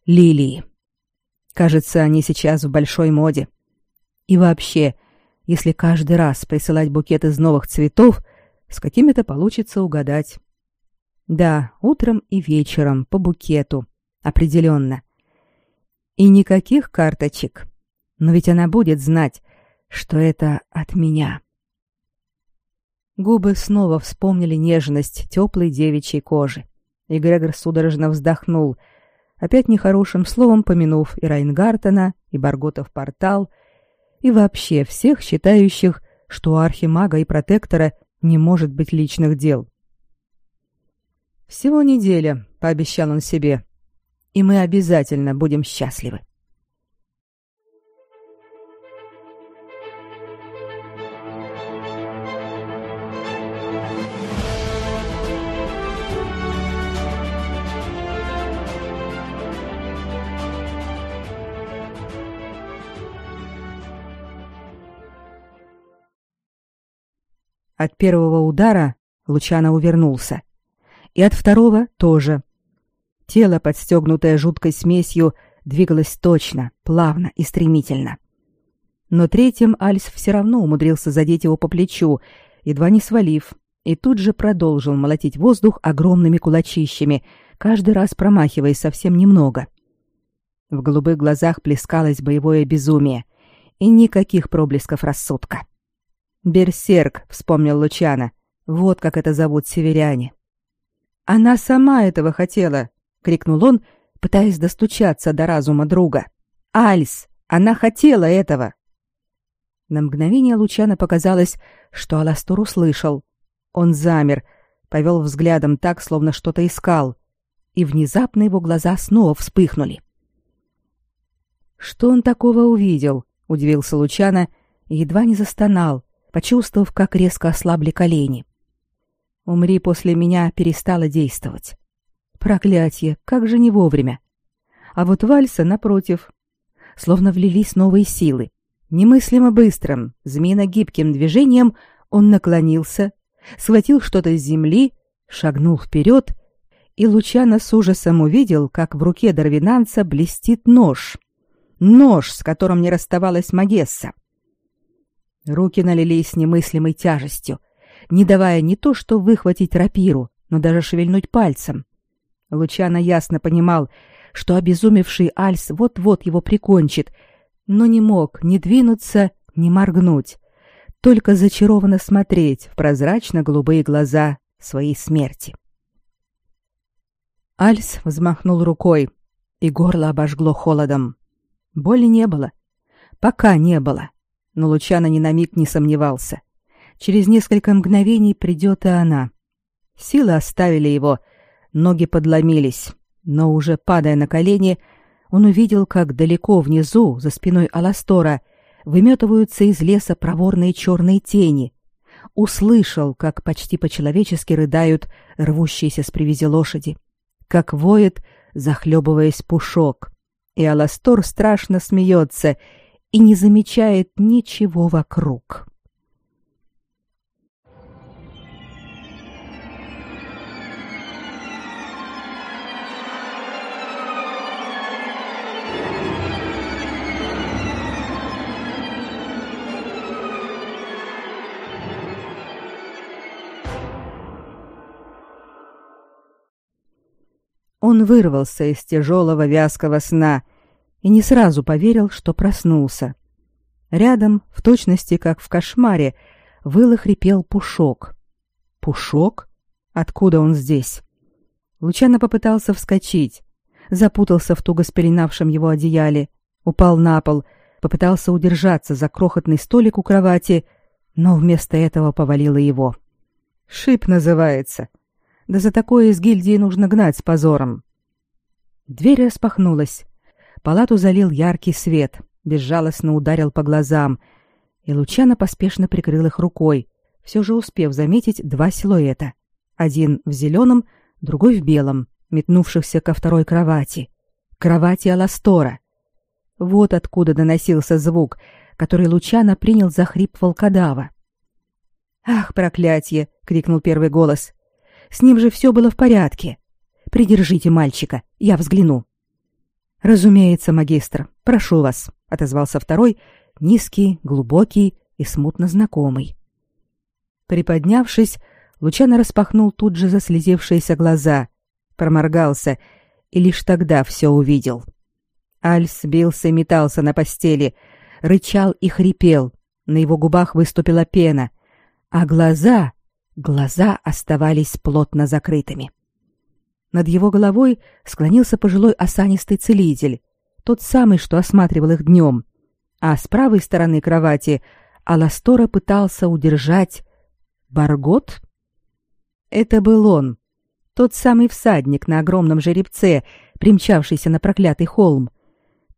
лилии. Кажется, они сейчас в большой моде. И вообще, если каждый раз присылать букет из новых цветов, с какими-то получится угадать. Да, утром и вечером по букету. Определенно. И никаких карточек. Но ведь она будет знать, что это от меня. Губы снова вспомнили нежность теплой девичьей кожи. И Грегор судорожно вздохнул, опять нехорошим словом помянув и Райнгартена, и Барготов портал, и вообще всех считающих, что у архимага и протектора не может быть личных дел. «Всего неделя», — пообещал он себе, — «и мы обязательно будем счастливы». От первого удара Лучано увернулся. И от второго тоже. Тело, подстегнутое жуткой смесью, двигалось точно, плавно и стремительно. Но третьим Альс все равно умудрился задеть его по плечу, едва не свалив, и тут же продолжил молотить воздух огромными кулачищами, каждый раз промахиваясь совсем немного. В голубых глазах плескалось боевое безумие, и никаких проблесков рассудка. Берсерк, вспомнил Лучана. Вот как это зовут северяне. Она сама этого хотела, крикнул он, пытаясь достучаться до разума друга. Альс, она хотела этого. На мгновение Лучана показалось, что Аластор услышал. Он замер, повел взглядом так, словно что-то искал, и внезапно его глаза снова вспыхнули. Что он такого увидел? удивился Лучана и едва не застонал, почувствовав, как резко ослабли колени. «Умри после меня» перестала действовать. Проклятье, как же не вовремя. А вот вальса, напротив, словно влились новые силы. Немыслимо быстрым, змеино-гибким движением он наклонился, схватил что-то с земли, шагнул вперед, и Лучано с ужасом увидел, как в руке Дарвинанца блестит нож. Нож, с которым не расставалась Магесса. Руки налились немыслимой тяжестью, не давая не то что выхватить рапиру, но даже шевельнуть пальцем. Лучано ясно понимал, что обезумевший Альс вот-вот его прикончит, но не мог ни двинуться, ни моргнуть, только зачарованно смотреть в прозрачно-голубые глаза своей смерти. Альс взмахнул рукой, и горло обожгло холодом. Боли не было. Пока не было. Но Лучано ни на миг не сомневался. Через несколько мгновений придет и она. Силы оставили его, ноги подломились, но уже падая на колени, он увидел, как далеко внизу, за спиной Аластора, выметываются из леса проворные черные тени. Услышал, как почти по-человечески рыдают рвущиеся с привязи лошади, как воет, захлебываясь пушок. И Аластор страшно смеется и не замечает ничего вокруг. Он вырвался из тяжелого вязкого сна и не сразу поверил, что проснулся. Рядом, в точности как в кошмаре, выл и хрипел Пушок. Пушок? Откуда он здесь? Лучано попытался вскочить, запутался в туго спеленавшем его одеяле, упал на пол, попытался удержаться за крохотный столик у кровати, но вместо этого повалило его. Шип называется. Да за такое из гильдии нужно гнать с позором. Дверь распахнулась, Палату залил яркий свет, безжалостно ударил по глазам, и Лучано поспешно прикрыл их рукой, все же успев заметить два силуэта. Один в зеленом, другой в белом, метнувшихся ко второй кровати. Кровати Аластора. Вот откуда доносился звук, который Лучано принял за хрип волкодава. «Ах, проклятие!» — крикнул первый голос. «С ним же все было в порядке. Придержите мальчика, я взгляну». «Разумеется, магистр. Прошу вас», — отозвался второй, низкий, глубокий, и смутно знакомый. Приподнявшись, Лучано распахнул тут же заслезившиеся глаза, проморгался и лишь тогда все увидел. Альс бился и метался на постели, рычал и хрипел, на его губах выступила пена, а глаза, глаза оставались плотно закрытыми. Над его головой склонился пожилой осанистый целитель, тот самый, что осматривал их днем, а с правой стороны кровати Аластора пытался удержать Баргот? Это был он, тот самый всадник на огромном жеребце, примчавшийся на проклятый холм,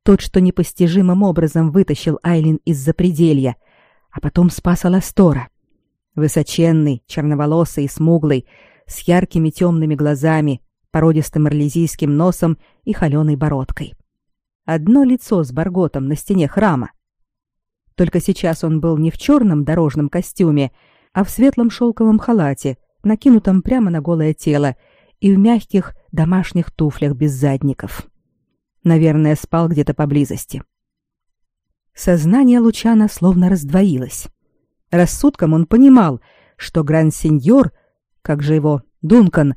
тот, что непостижимым образом вытащил Айлин из запределья, а потом спас Аластора. Высоченный, черноволосый и смуглый, с яркими темными глазами, породистым орлезийским носом и холеной бородкой. Одно лицо с барготом на стене храма. Только сейчас он был не в черном дорожном костюме, а в светлом шелковом халате, накинутом прямо на голое тело, и в мягких домашних туфлях без задников. Наверное, спал где-то поблизости. Сознание Лучана словно раздвоилось. Рассудком он понимал, что гранд-сеньор, как же его, Дункан,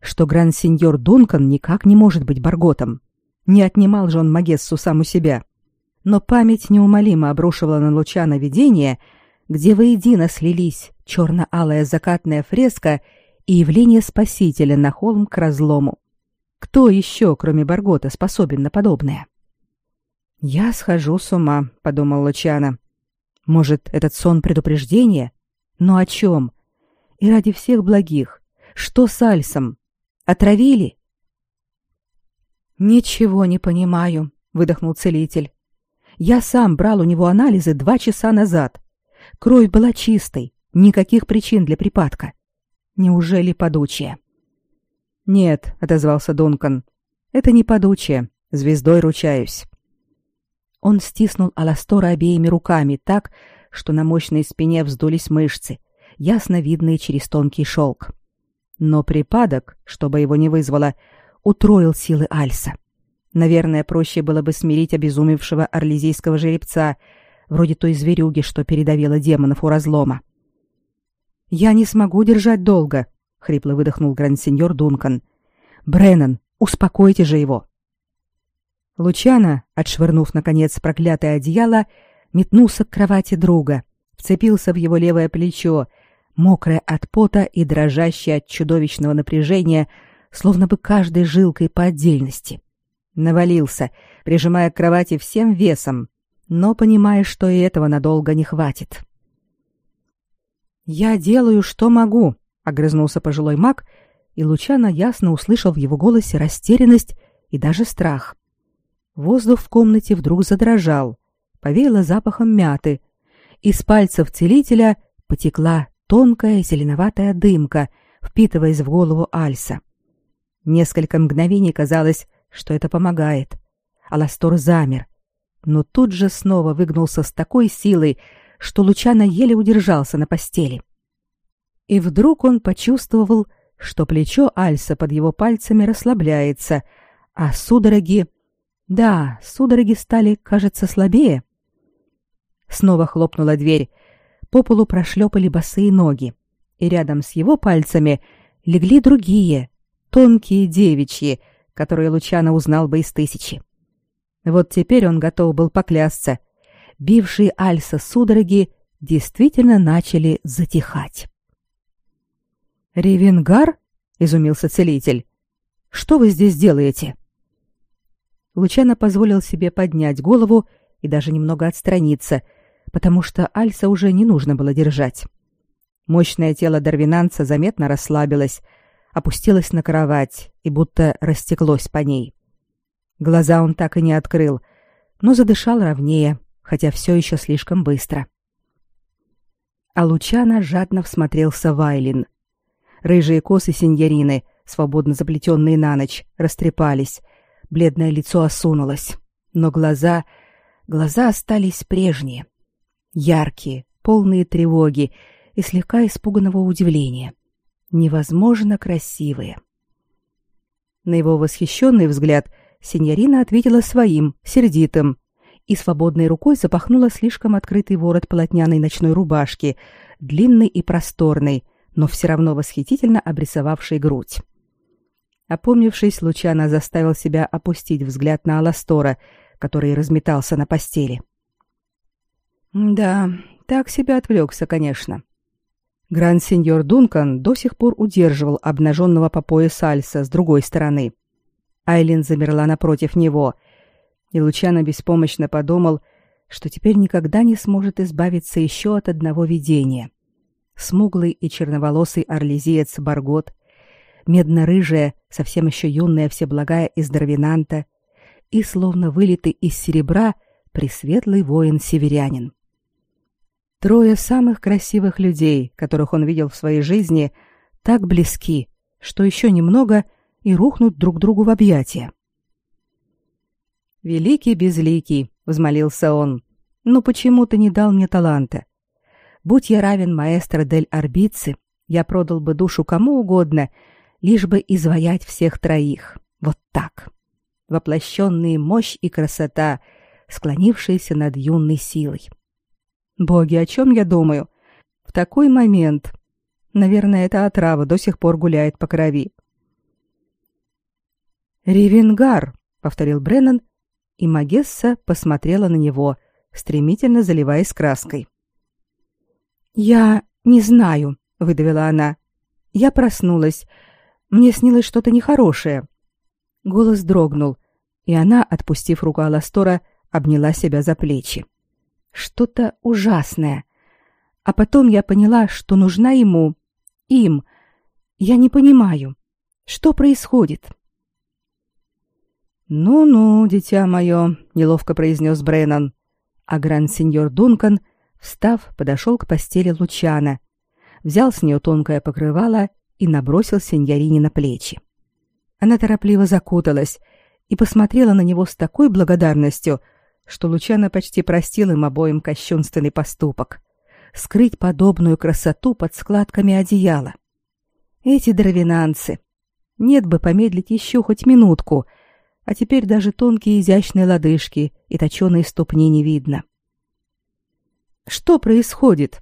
что гранд-сеньор Дункан никак не может быть Барготом. Не отнимал же он Магессу сам у себя. Но память неумолимо обрушивала на Лучана видение, где воедино слились черно-алая закатная фреска и явление Спасителя на холм к разлому. Кто еще, кроме Баргота, способен на подобное? «Я схожу с ума», — подумал Лучана. «Может, этот сон предупреждение? Но о чем? И ради всех благих. Что с Альсом? Отравили?» «Ничего не понимаю», — выдохнул целитель. «Я сам брал у него анализы два часа назад. Кровь была чистой, никаких причин для припадка. Неужели подучие?» «Нет», — отозвался Дункан. «Это не подучие. Звездой ручаюсь». Он стиснул Аластора обеими руками так, что на мощной спине вздулись мышцы, ясно видные через тонкий шелк. Но припадок, чтобы его не вызвало, утроил силы Альса. Наверное, проще было бы смирить обезумевшего орлезийского жеребца, вроде той зверюги, что передавила демонов у разлома. «Я не смогу держать долго», — хрипло выдохнул гранд-сеньор Дункан. «Бреннан, успокойте же его!» Лучано, отшвырнув, наконец, проклятое одеяло, метнулся к кровати друга, вцепился в его левое плечо, мокрое от пота и дрожащее от чудовищного напряжения, словно бы каждой жилкой по отдельности. Навалился, прижимая к кровати всем весом, но понимая, что и этого надолго не хватит. «Я делаю, что могу», огрызнулся пожилой маг, и Лучано ясно услышал в его голосе растерянность и даже страх. Воздух в комнате вдруг задрожал, повеяло запахом мяты. Из пальцев целителя потекла тонкая зеленоватая дымка, впитываясь в голову Альса. Несколько мгновений казалось, что это помогает. Аластор замер, но тут же снова выгнулся с такой силой, что Лучано еле удержался на постели. И вдруг он почувствовал, что плечо Альса под его пальцами расслабляется, а судороги... Да, судороги стали, кажется, слабее. Снова хлопнула дверь. По полу прошлепали босые ноги. И рядом с его пальцами легли другие, тонкие девичьи, которые Лучано узнал бы из тысячи. Вот теперь он готов был поклясться. Бившие Альса судороги действительно начали затихать. «Ревенгар?» — изумился целитель. «Что вы здесь делаете?» Лучано позволил себе поднять голову и даже немного отстраниться, потому что Альса уже не нужно было держать. Мощное тело Дарвинанца заметно расслабилось, опустилось на кровать и будто растеклось по ней. Глаза он так и не открыл, но задышал ровнее, хотя все еще слишком быстро. А Лучано жадно всмотрелся в Айлин — Рыжие косы сеньорины, свободно заплетенные на ночь, растрепались. Бледное лицо осунулось. Но глаза... Глаза остались прежние. Яркие, полные тревоги и слегка испуганного удивления. Невозможно красивые. На его восхищенный взгляд сеньорина ответила своим, сердитым, и свободной рукой запахнула слишком открытый ворот полотняной ночной рубашки, длинный и просторный, но все равно восхитительно обрисовавший грудь. Опомнившись, Лучана заставил себя опустить взгляд на Аластора, который разметался на постели. Да, так себя отвлекся, конечно. Гранд-сеньор Дункан до сих пор удерживал обнаженного по пояс Альса с другой стороны. Айлин замерла напротив него — и Лучано беспомощно подумал, что теперь никогда не сможет избавиться еще от одного видения. Смуглый и черноволосый орлезиец Баргот, медно-рыжая, совсем еще юная всеблагая из Дарвинанта и, словно вылитый из серебра, пресветлый воин-северянин. Трое самых красивых людей, которых он видел в своей жизни, так близки, что еще немного и рухнут друг другу в объятия. «Великий безликий», — взмолился он, — «ну почему ты не дал мне таланта? Будь я равен маэстро дель Арбицы, я продал бы душу кому угодно, лишь бы изваять всех троих. Вот так. Воплощенные мощь и красота, склонившиеся над юной силой. Боги, о чем я думаю? В такой момент... Наверное, эта отрава до сих пор гуляет по крови. «Ревенгар», — повторил Бреннан и Магесса посмотрела на него, стремительно заливаясь краской. «Я не знаю», — выдавила она. «Я проснулась. Мне снилось что-то нехорошее». Голос дрогнул, и она, отпустив руку Аластора, обняла себя за плечи. «Что-то ужасное. А потом я поняла, что нужна ему, им. Я не понимаю, что происходит». «Ну-ну, дитя мое», — неловко произнес Бреннан. А гранд-сеньор Дункан, встав, подошел к постели Лучана, взял с нее тонкое покрывало и набросил сеньорине на плечи. Она торопливо закуталась и посмотрела на него с такой благодарностью, что Лучана почти простил им обоим кощунственный поступок — скрыть подобную красоту под складками одеяла. Эти дровинанцы! Нет бы помедлить еще хоть минутку — а теперь даже тонкие изящные лодыжки и точеные ступни не видно. «Что происходит?»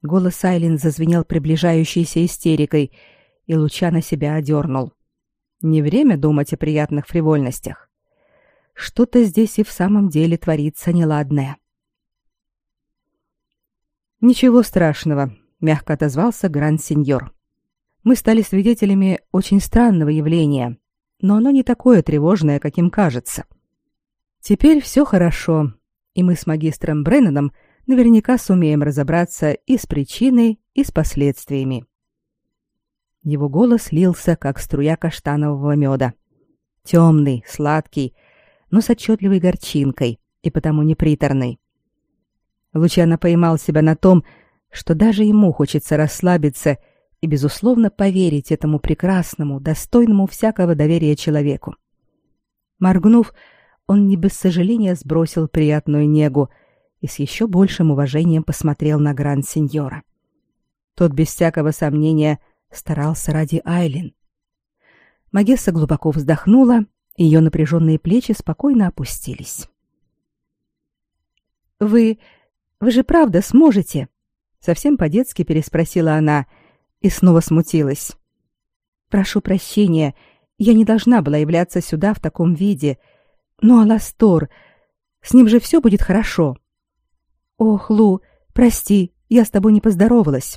Голос Айлин зазвенел приближающейся истерикой, и Луча на себя одернул. Не время думать о приятных фривольностях. Что-то здесь и в самом деле творится неладное. «Ничего страшного», — мягко отозвался гранд-сеньор. «Мы стали свидетелями очень странного явления, но оно не такое тревожное, каким кажется. Теперь все хорошо, и мы с магистром Бреннаном наверняка сумеем разобраться и с причиной, и с последствиями. Его голос лился, как струя каштанового меда. Темный, сладкий, но с отчетливой горчинкой и потому неприторный. Лучано поймал себя на том, что даже ему хочется расслабиться и, безусловно, поверить этому прекрасному, достойному всякого доверия человеку. Моргнув, он не без сожаления сбросил приятную негу и с еще большим уважением посмотрел на гранд-сеньора. Тот без всякого сомнения старался ради Айлин. Магесса глубоко вздохнула, ее напряженные плечи спокойно опустились. «Вы... вы же правда сможете?» Совсем по-детски переспросила она — и снова смутилась. Прошу прощения, я не должна была являться сюда в таком виде. Но Аластор, с ним же все будет хорошо. Ох, Лу, прости, я с тобой не поздоровалась.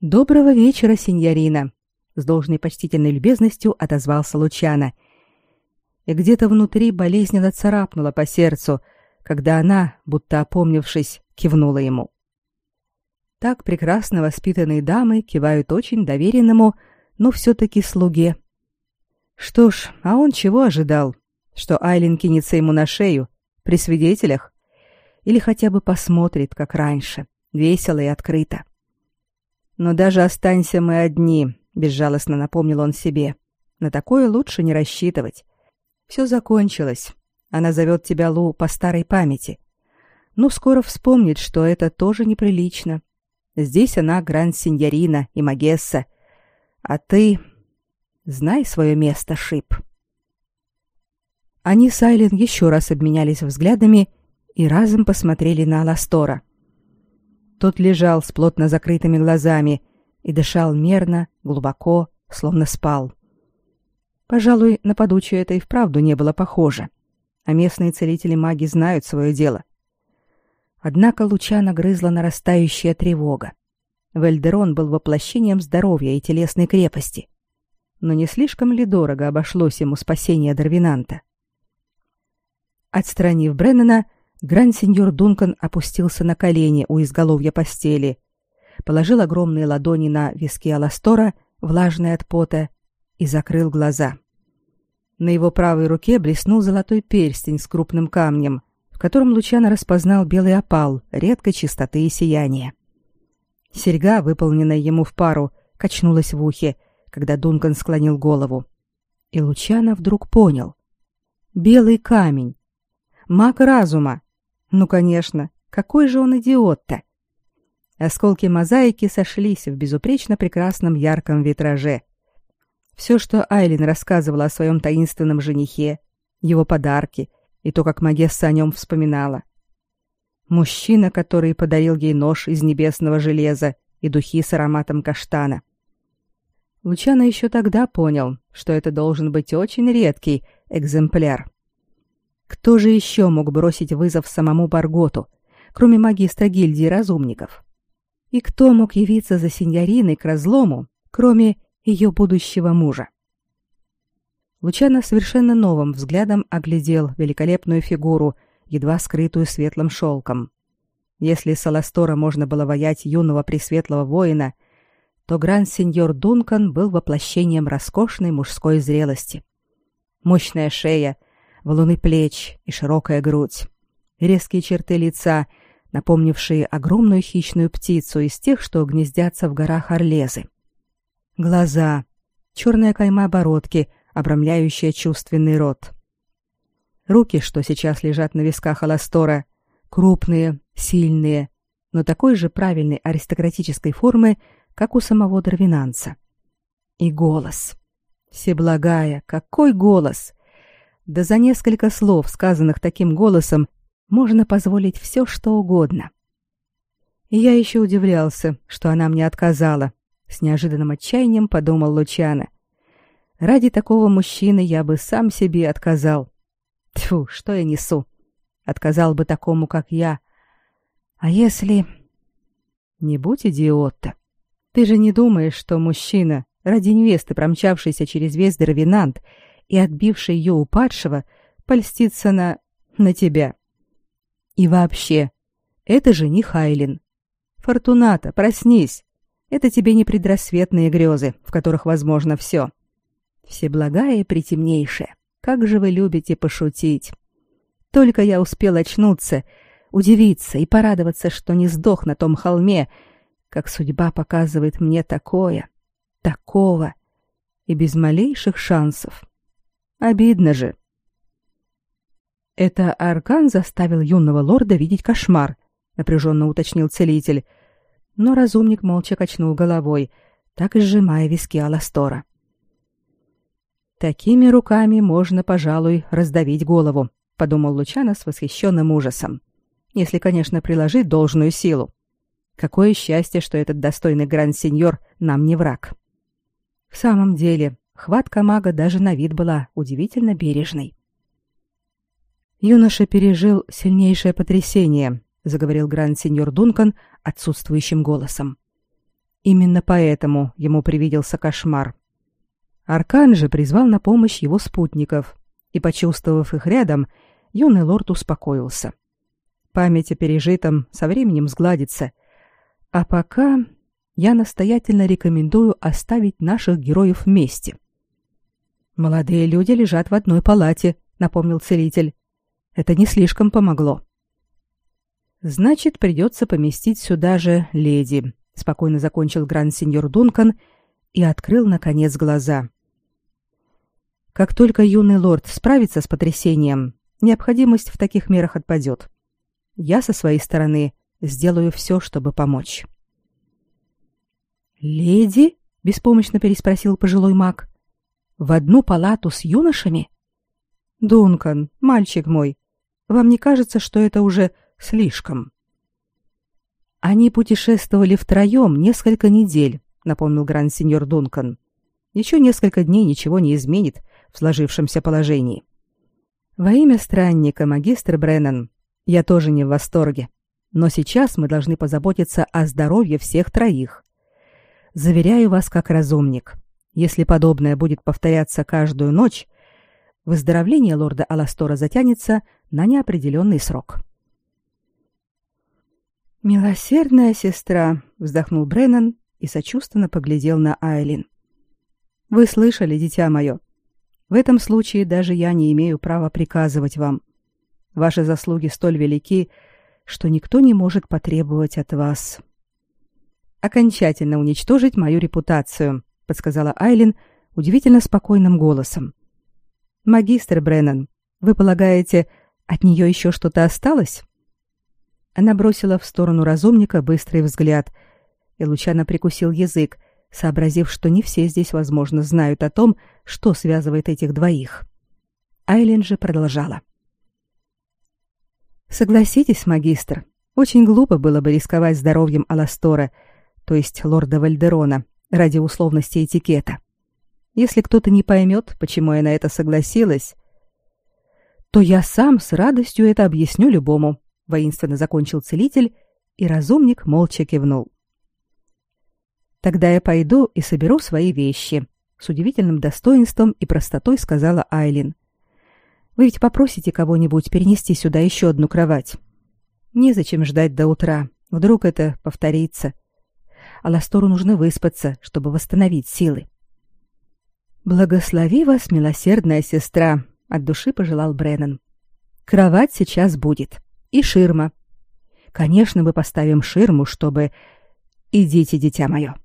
Доброго вечера, сеньорина, с должной почтительной любезностью отозвался Лучана. И где-то внутри болезненно царапнуло по сердцу, когда она, будто опомнившись, кивнула ему. Так прекрасно воспитанные дамы кивают очень доверенному, но все-таки слуге. Что ж, а он чего ожидал? Что Айлин кинется ему на шею? При свидетелях? Или хотя бы посмотрит, как раньше, весело и открыто? Но даже останься мы одни, безжалостно напомнил он себе. На такое лучше не рассчитывать. Все закончилось. Она зовет тебя, Лу, по старой памяти. Ну, скоро вспомнит, что это тоже неприлично. Здесь она гранд-синьорина и магесса. А ты... Знай свое место, Шип. Они с Айлен еще раз обменялись взглядами и разом посмотрели на Аластора. Тот лежал с плотно закрытыми глазами и дышал мерно, глубоко, словно спал. Пожалуй, на подучие это и вправду не было похоже. А местные целители-маги знают свое дело. Однако Лучана грызла нарастающая тревога. Вельдерон был воплощением здоровья и телесной крепости. Но не слишком ли дорого обошлось ему спасение Дарвинанта? Отстранив Бреннана, гранд-сеньор Дункан опустился на колени у изголовья постели, положил огромные ладони на виски Аластора, влажные от пота, и закрыл глаза. На его правой руке блеснул золотой перстень с крупным камнем, в котором Лучано распознал белый опал редкой чистоты и сияния. Серьга, выполненная ему в пару, качнулась в ухе, когда Дункан склонил голову. И Лучано вдруг понял. Белый камень. Маг разума. Ну, конечно, какой же он идиот-то! Осколки мозаики сошлись в безупречно прекрасном ярком витраже. Все, что Айлин рассказывала о своем таинственном женихе, его подарки и то, как Магесса о нем вспоминала. Мужчина, который подарил ей нож из небесного железа и духи с ароматом каштана. Лучано еще тогда понял, что это должен быть очень редкий экземпляр. Кто же еще мог бросить вызов самому Барготу, кроме магистра гильдии разумников? И кто мог явиться за сеньориной к разлому, кроме ее будущего мужа? Лучано совершенно новым взглядом оглядел великолепную фигуру, едва скрытую светлым шелком. Если с Аластора можно было воять юного пресветлого воина, то гранд-сеньор Дункан был воплощением роскошной мужской зрелости. Мощная шея, валуны плеч и широкая грудь, резкие черты лица — напомнившие огромную хищную птицу из тех, что гнездятся в горах Орлезы. Глаза, черная кайма бородки, обрамляющая чувственный рот. Руки, что сейчас лежат на висках Аластора, крупные, сильные, но такой же правильной аристократической формы, как у самого Дарвинанца. И голос. Всеблагая, какой голос! Да за несколько слов, сказанных таким голосом, можно позволить все, что угодно. Я еще удивлялся, что она мне отказала. С неожиданным отчаянием подумал Лучано. Ради такого мужчины я бы сам себе отказал. Тьфу, что я несу? Отказал бы такому, как я. А если... Не будь идиота. Ты же не думаешь, что мужчина, ради невесты, промчавшийся через весь Дервинант и отбивший ее у падшего, польстится на... на тебя. И вообще, это же не Хайлин. Фортуната, проснись. Это тебе не предрассветные грезы, в которых возможно все. Всеблагая и притемнейшая, как же вы любите пошутить. Только я успел очнуться, удивиться и порадоваться, что не сдох на том холме, как судьба показывает мне такое, такого, и без малейших шансов. Обидно же. Это аркан заставил юного лорда видеть кошмар, напряженно уточнил целитель. Но разумник молча качнул головой, так и сжимая виски Аластора. Такими руками можно, пожалуй, раздавить голову, подумал Лучано с восхищенным ужасом. Если, конечно, приложить должную силу. Какое счастье, что этот достойный гранд-сеньор нам не враг. В самом деле, хватка мага даже на вид была удивительно бережной. Юноша пережил сильнейшее потрясение, заговорил гранд-сеньор Дункан отсутствующим голосом. Именно поэтому ему привиделся кошмар. Аркан же призвал на помощь его спутников, и, почувствовав их рядом, юный лорд успокоился. Память о пережитом со временем сгладится. А пока я настоятельно рекомендую оставить наших героев вместе. Молодые люди лежат в одной палате, напомнил целитель. Это не слишком помогло. Значит, придется поместить сюда же леди, спокойно закончил гранд-сеньор Дункан и открыл наконец глаза. Как только юный лорд справится с потрясением, необходимость в таких мерах отпадет. Я со своей стороны сделаю все, чтобы помочь. Леди? беспомощно переспросил пожилой маг. В одну палату с юношами? Дункан, мальчик мой, вам не кажется, что это уже слишком? Они путешествовали втроем несколько недель, напомнил гранд-сеньор Дункан. Еще несколько дней ничего не изменит в сложившемся положении. Во имя странника, магистр Бреннан, я тоже не в восторге. Но сейчас мы должны позаботиться о здоровье всех троих. Заверяю вас как разумник. Если подобное будет повторяться каждую ночь, выздоровление лорда Аластора затянется на неопределенный срок. «Милосердная сестра», — вздохнул Бреннан и сочувственно поглядел на Айлин. «Вы слышали, дитя мое? В этом случае даже я не имею права приказывать вам. Ваши заслуги столь велики, что никто не может потребовать от вас окончательно уничтожить мою репутацию, подсказала Айлин удивительно спокойным голосом. Магистр Бреннан, вы полагаете, от нее еще что-то осталось? Она бросила в сторону разумника быстрый взгляд, и Лучано прикусил язык, сообразив, что не все здесь, возможно, знают о том, что связывает этих двоих. Айлин же продолжала. Согласитесь, магистр, очень глупо было бы рисковать здоровьем Аластора, то есть лорда Вальдерона, ради условности этикета. Если кто-то не поймет, почему я на это согласилась, то я сам с радостью это объясню любому, воинственно закончил целитель, и разумник молча кивнул. Тогда я пойду и соберу свои вещи, с удивительным достоинством и простотой сказала Айлин. Вы ведь попросите кого-нибудь перенести сюда еще одну кровать. Незачем ждать до утра. Вдруг это повторится. Аластору нужно выспаться, чтобы восстановить силы. Благослови вас, милосердная сестра, от души пожелал Бреннан. Кровать сейчас будет и ширма. Конечно, мы поставим ширму, чтобы Идите, дитя мое.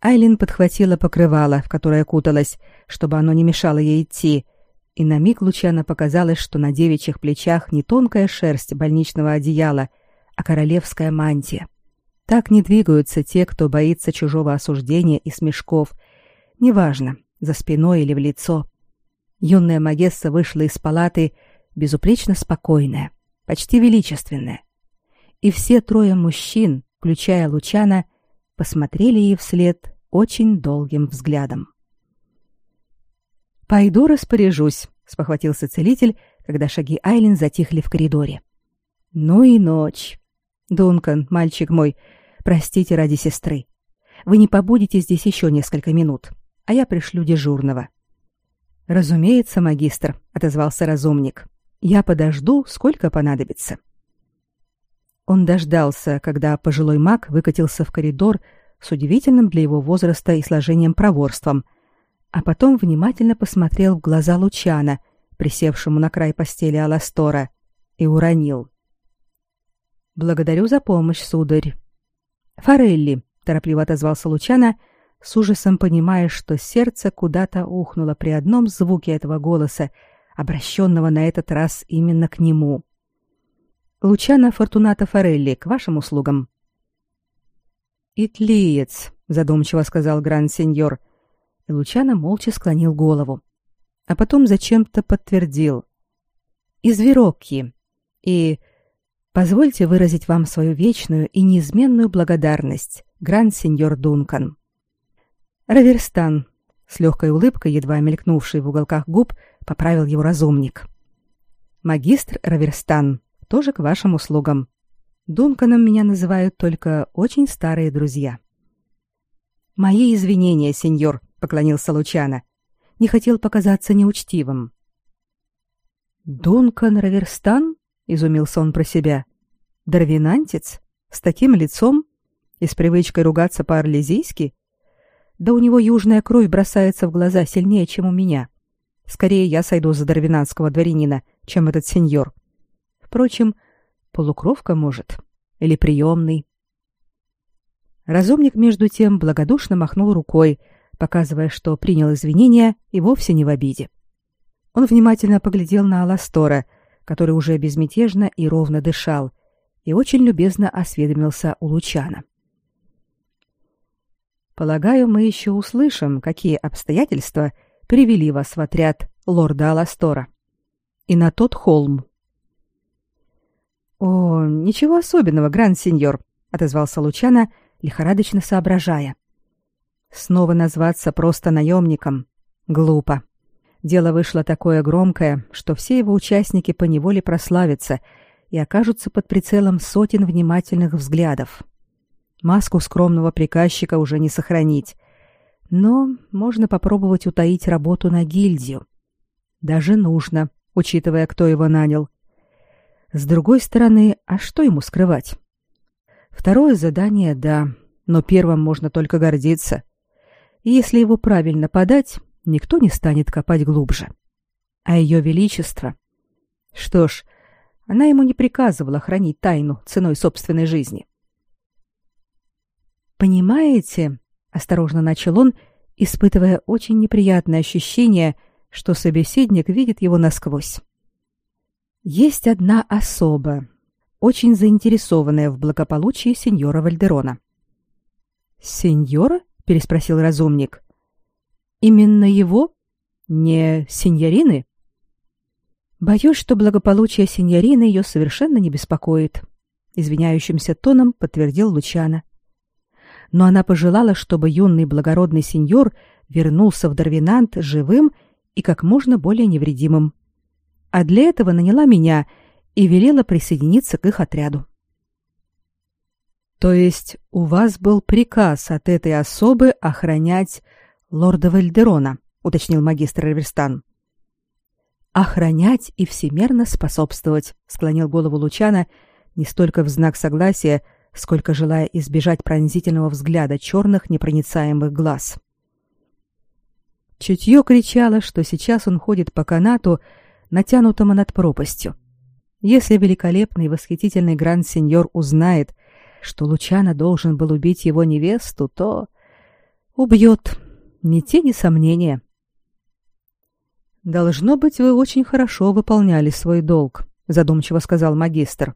Айлин подхватила покрывало, в которое куталась, чтобы оно не мешало ей идти, и на миг Лучана показалось, что на девичьих плечах не тонкая шерсть больничного одеяла, а королевская мантия. Так не двигаются те, кто боится чужого осуждения и смешков. Неважно, за спиной или в лицо. Юная Магесса вышла из палаты безупречно спокойная, почти величественная. И все трое мужчин, включая Лучана, посмотрели ей вслед очень долгим взглядом. «Пойду распоряжусь», — спохватился целитель, когда шаги Айлин затихли в коридоре. «Ну и ночь. Дункан, мальчик мой, Простите ради сестры. Вы не побудете здесь еще несколько минут, а я пришлю дежурного. Разумеется, магистр, отозвался разумник. Я подожду, сколько понадобится. Он дождался, когда пожилой маг выкатился в коридор с удивительным для его возраста и сложением проворством, а потом внимательно посмотрел в глаза Лучана, присевшему на край постели Аластора, и уронил: "Благодарю за помощь, сударь. Форелли, торопливо отозвался Лучана, с ужасом понимая, что сердце куда-то ухнуло при одном звуке этого голоса, обращенного на этот раз именно к нему. Лучана Фортуната Форелли, к вашим услугам. Итлиец, задумчиво сказал гранд-сеньор. И Лучана молча склонил голову, а потом зачем-то подтвердил: из Верокки. И Позвольте выразить вам свою вечную и неизменную благодарность, гранд-сеньор Дункан. Раверстан, с легкой улыбкой, едва мелькнувшей в уголках губ, поправил его разумник. Магистр Раверстан, тоже к вашим услугам. Дунканом меня называют только очень старые друзья. Мои извинения, сеньор, поклонился Лучано. Не хотел показаться неучтивым. Дункан Раверстан? изумился он про себя. Дарвинантец? С таким лицом? И с привычкой ругаться по-орлезийски? Да у него южная кровь бросается в глаза сильнее, чем у меня. Скорее я сойду за дарвинанского дворянина, чем этот сеньор. Впрочем, полукровка, может, или приемный. Разумник, между тем, благодушно махнул рукой, показывая, что принял извинения и вовсе не в обиде. Он внимательно поглядел на Аластора, который уже безмятежно и ровно дышал, и очень любезно осведомился у Лучана. Полагаю, мы еще услышим, какие обстоятельства привели вас в отряд лорда Аластора. И на тот холм. О, ничего особенного, гранд-сеньор, отозвался Лучана, лихорадочно соображая. Снова назваться просто наемником глупо. Дело вышло такое громкое, что все его участники поневоле прославятся и окажутся под прицелом сотен внимательных взглядов. Маску скромного приказчика уже не сохранить. Но можно попробовать утаить работу на гильдию. Даже нужно, учитывая, кто его нанял. С другой стороны, а что ему скрывать? Второе задание, да, но первым можно только гордиться. И если его правильно подать, никто не станет копать глубже. А ее величество... Что ж, она ему не приказывала хранить тайну ценой собственной жизни. «Понимаете?» — осторожно начал он, испытывая очень неприятное ощущение, что собеседник видит его насквозь. «Есть одна особа, очень заинтересованная в благополучии сеньора Вальдерона». «Сеньора?» — переспросил разумник. Именно его? Не сеньорины? Боюсь, что благополучие сеньорины ее совершенно не беспокоит, извиняющимся тоном подтвердил Лучана. Но она пожелала, чтобы юный благородный сеньор вернулся в Дарвинант живым и как можно более невредимым. А для этого наняла меня и велела присоединиться к их отряду. То есть у вас был приказ от этой особы охранять лорда Вальдерона, уточнил магистр Реверстан. Охранять и всемерно способствовать, склонил голову Лучана не столько в знак согласия, сколько желая избежать пронзительного взгляда черных непроницаемых глаз. Чутье кричало, что сейчас он ходит по канату, натянутому над пропастью. Если великолепный и восхитительный гранд-сеньор узнает, что Лучана должен был убить его невесту, то убьет, ни тени сомнения. Должно быть, вы очень хорошо выполняли свой долг, задумчиво сказал магистр.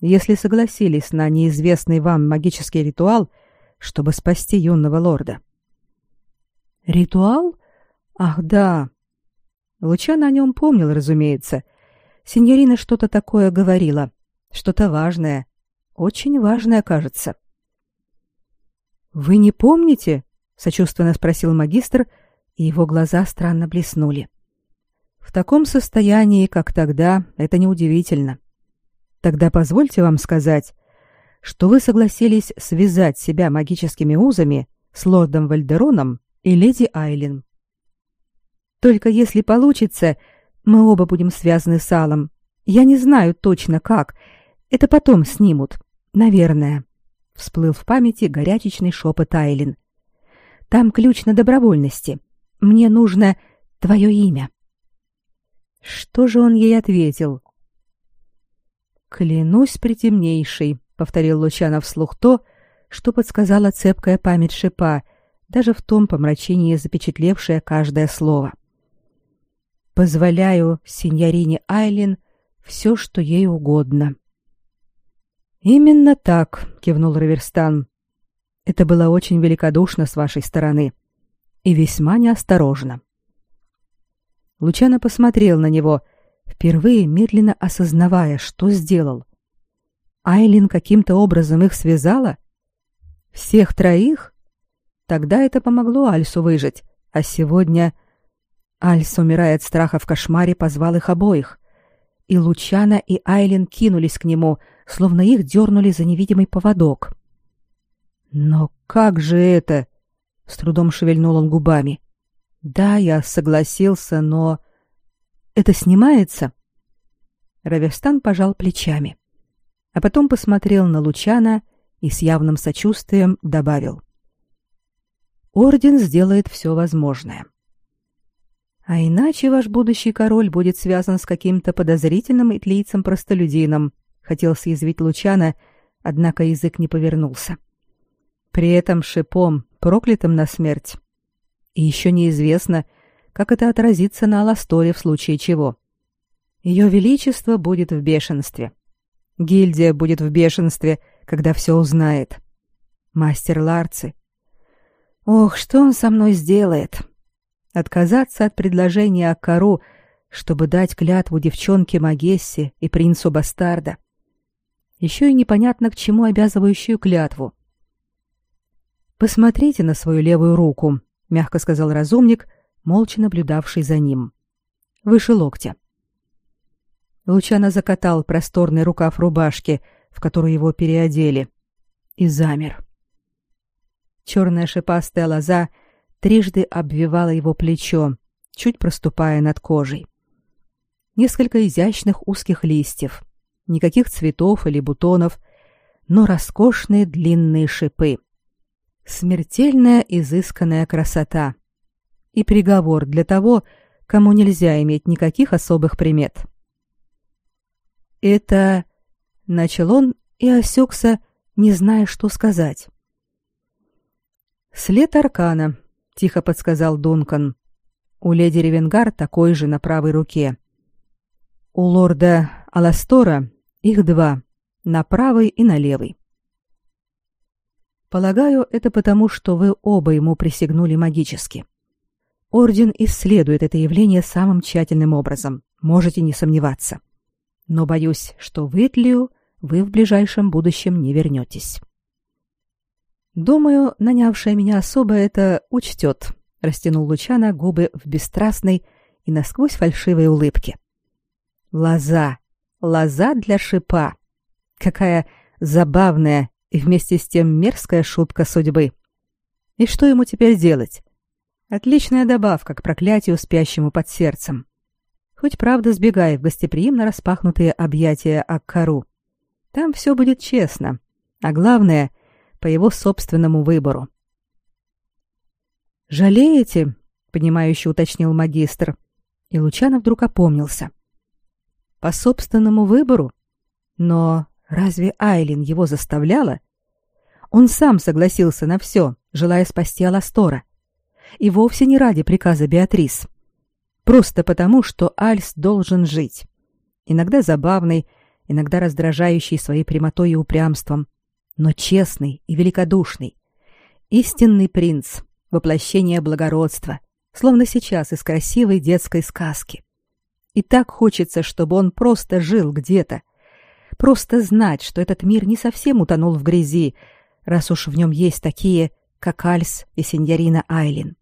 Если согласились на неизвестный вам магический ритуал, чтобы спасти юного лорда. Ритуал? Ах, да. Лучан о нем помнил, разумеется. Синьорина что-то такое говорила, что-то важное, очень важное, кажется. Вы не помните? сочувственно спросил магистр, и его глаза странно блеснули. В таком состоянии, как тогда, это неудивительно. Тогда позвольте вам сказать, что вы согласились связать себя магическими узами с лордом Вальдероном и леди Айлин. Только если получится, мы оба будем связаны с Алом. Я не знаю точно как. Это потом снимут. Наверное. Всплыл в памяти горячечный шепот Айлин. Там ключ на добровольности. Мне нужно твое имя. Что же он ей ответил? Клянусь притемнейшей, повторил Лучанов вслух то, что подсказала цепкая память шипа, даже в том помрачении запечатлевшее каждое слово. Позволяю синьорине Айлин все, что ей угодно. Именно так, кивнул Раверстан. Это было очень великодушно с вашей стороны и весьма неосторожно. Лучано посмотрел на него, впервые медленно осознавая, что сделал. Айлин каким-то образом их связала? Всех троих? Тогда это помогло Альсу выжить, а сегодня Альс, умирая от страха в кошмаре, позвал их обоих. И Лучана и Айлин кинулись к нему, словно их дернули за невидимый поводок. Но как же это? С трудом шевельнул он губами. Да, я согласился, но это снимается? Раверстан пожал плечами, а потом посмотрел на Лучана и с явным сочувствием добавил: Орден сделает все возможное. А иначе ваш будущий король будет связан с каким-то подозрительным итлийцем-простолюдином, хотел съязвить Лучана, однако язык не повернулся. — при этом шипом, проклятым на смерть. И еще неизвестно, как это отразится на Аласторе в случае чего. Ее величество будет в бешенстве. Гильдия будет в бешенстве, когда все узнает. Мастер Ларци. Ох, что он со мной сделает? Отказаться от предложения Акару, чтобы дать клятву девчонке Магессе и принцу Бастарда. Еще и непонятно к чему обязывающую клятву. «Посмотрите на свою левую руку», — мягко сказал разумник, молча наблюдавший за ним. «Выше локтя». Лучано закатал просторный рукав рубашки, в которую его переодели, и замер. Черная шипастая лоза трижды обвивала его плечо, чуть проступая над кожей. Несколько изящных узких листьев, никаких цветов или бутонов, но роскошные длинные шипы. Смертельная изысканная красота. И приговор для того, кому нельзя иметь никаких особых примет. Это начал он и осекся, не зная, что сказать. След аркана, тихо подсказал Дункан. У леди Ревенгар такой же на правой руке. У лорда Аластора их два, на правой и на левой. Полагаю, это потому, что вы оба ему присягнули магически. Орден исследует это явление самым тщательным образом, можете не сомневаться. Но боюсь, что в Итлию вы в ближайшем будущем не вернетесь. Думаю, нанявшая меня особо это учтет, растянул Лучана губы в бесстрастной и насквозь фальшивой улыбке. Лоза, лоза для шипа. Какая забавная и вместе с тем мерзкая шутка судьбы. И что ему теперь делать? Отличная добавка к проклятию спящему под сердцем. Хоть правда сбегай в гостеприимно распахнутые объятия Аккару. Там все будет честно, а главное по его собственному выбору. Жалеете? понимающе уточнил магистр, и Лучано вдруг опомнился. По собственному выбору? Но Разве Айлин его заставляла? Он сам согласился на все, желая спасти Аластора. И вовсе не ради приказа Беатрис. Просто потому, что Альс должен жить. Иногда забавный, иногда раздражающий своей прямотой и упрямством, но честный и великодушный. Истинный принц, воплощение благородства, словно сейчас из красивой детской сказки. И так хочется, чтобы он просто жил где-то, Просто знать, что этот мир не совсем утонул в грязи, раз уж в нем есть такие, как Альс и сеньорина Айлин.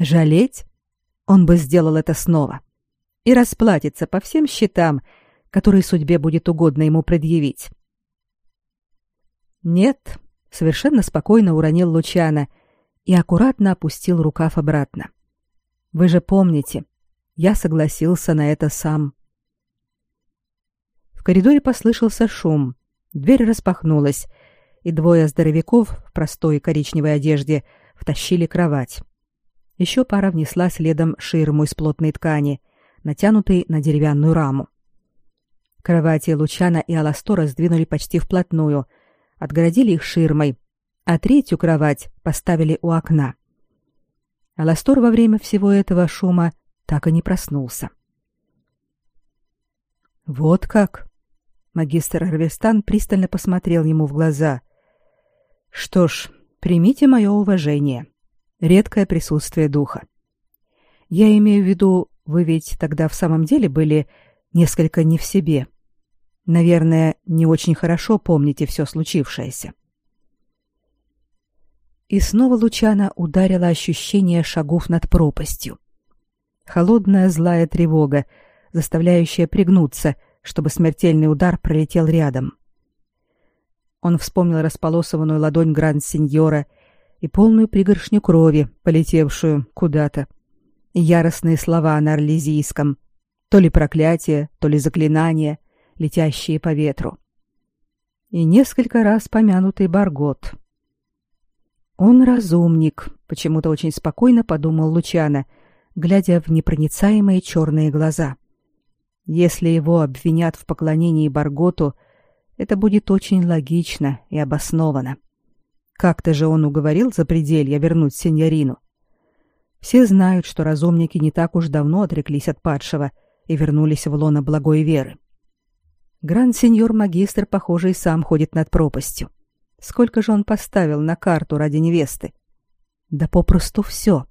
Жалеть? Он бы сделал это снова. И расплатится по всем счетам, которые судьбе будет угодно ему предъявить. Нет, совершенно спокойно уронил Лучана и аккуратно опустил рукав обратно. Вы же помните, я согласился на это сам. В коридоре послышался шум. Дверь распахнулась, и двое здоровяков в простой коричневой одежде втащили кровать. Еще пара внесла следом ширму из плотной ткани, натянутой на деревянную раму. Кровати Лучана и Аластора сдвинули почти вплотную, отгородили их ширмой, а третью кровать поставили у окна. Аластор во время всего этого шума так и не проснулся. Вот как, Магистр Арвестан пристально посмотрел ему в глаза. Что ж, примите мое уважение. Редкое присутствие духа. Я имею в виду, вы ведь тогда в самом деле были несколько не в себе. Наверное, не очень хорошо помните все случившееся. И снова Лучана ударило ощущение шагов над пропастью. Холодная злая тревога, заставляющая пригнуться — чтобы смертельный удар пролетел рядом. Он вспомнил располосованную ладонь гранд-сеньора и полную пригоршню крови, полетевшую куда-то, яростные слова на орлезийском, то ли проклятие, то ли заклинание, летящие по ветру. И несколько раз помянутый Баргот. Он разумник, почему-то очень спокойно подумал Лучана, глядя в непроницаемые черные глаза. Если его обвинят в поклонении Барготу, это будет очень логично и обосновано. Как-то же он уговорил за пределья вернуть сеньорину. Все знают, что разумники не так уж давно отреклись от падшего и вернулись в лоно благой веры. Гранд-сеньор-магистр, похоже, и сам ходит над пропастью. Сколько же он поставил на карту ради невесты? Да попросту все.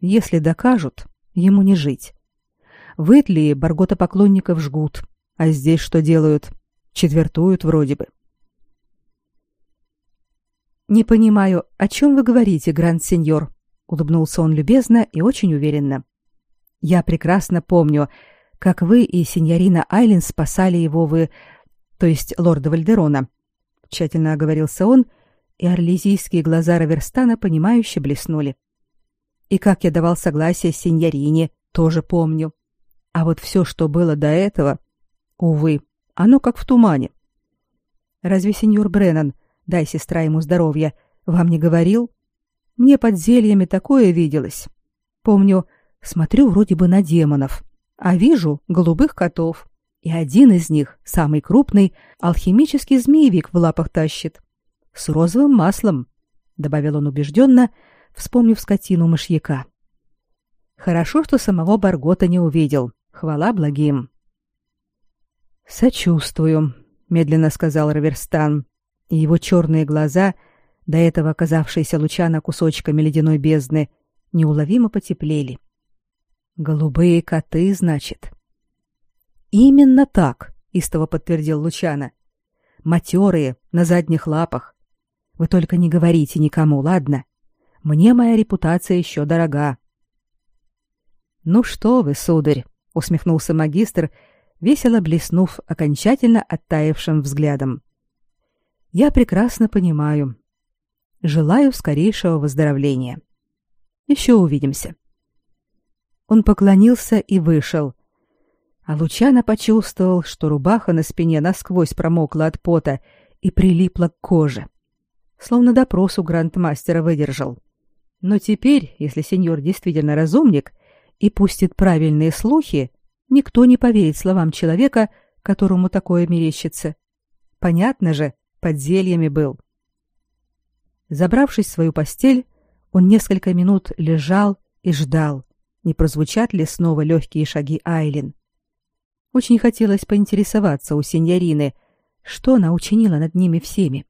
Если докажут, ему не жить. В Итлии баргота-поклонников жгут, а здесь что делают? Четвертуют вроде бы. «Не понимаю, о чем вы говорите, гранд-сеньор?» — улыбнулся он любезно и очень уверенно. «Я прекрасно помню, как вы и сеньорина Айлин спасали его вы, то есть лорда Вальдерона». Тщательно оговорился он, и орлезийские глаза Раверстана понимающе блеснули. «И как я давал согласие сеньорине, тоже помню. А вот все, что было до этого, увы, оно как в тумане. Разве сеньор Бреннан дай сестра ему здоровья, вам не говорил? Мне под зельями такое виделось. Помню, смотрю вроде бы на демонов, а вижу голубых котов. И один из них, самый крупный, алхимический змеевик в лапах тащит. С розовым маслом, добавил он убежденно, вспомнив скотину мышьяка. Хорошо, что самого Баргота не увидел. Хвала благим. Сочувствую, медленно сказал Раверстан и его черные глаза, до этого оказавшиеся лучано кусочками ледяной бездны, неуловимо потеплели. Голубые коты, значит. Именно так, истово подтвердил Лучано. Матерые, на задних лапах. Вы только не говорите никому, ладно? Мне моя репутация еще дорога. Ну что вы, сударь, усмехнулся магистр, весело блеснув окончательно оттаившим взглядом. Я прекрасно понимаю. Желаю скорейшего выздоровления. Еще увидимся. Он поклонился и вышел. А Лучано почувствовал, что рубаха на спине насквозь промокла от пота и прилипла к коже. Словно допрос у грандмастера выдержал. Но теперь, если сеньор действительно разумник и пустит правильные слухи, никто не поверит словам человека, которому такое мерещится. Понятно же, под зельями был. Забравшись в свою постель, он несколько минут лежал и ждал, не прозвучат ли снова легкие шаги Айлин. Очень хотелось поинтересоваться у сеньорины, что она учинила над ними всеми.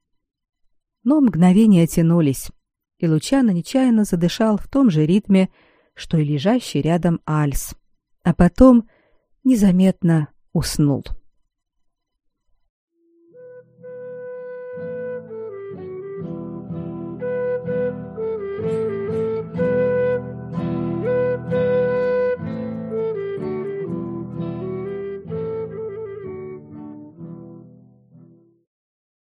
Но мгновения тянулись, и Лучано нечаянно задышал в том же ритме, что и лежащий рядом Альс, а потом незаметно уснул.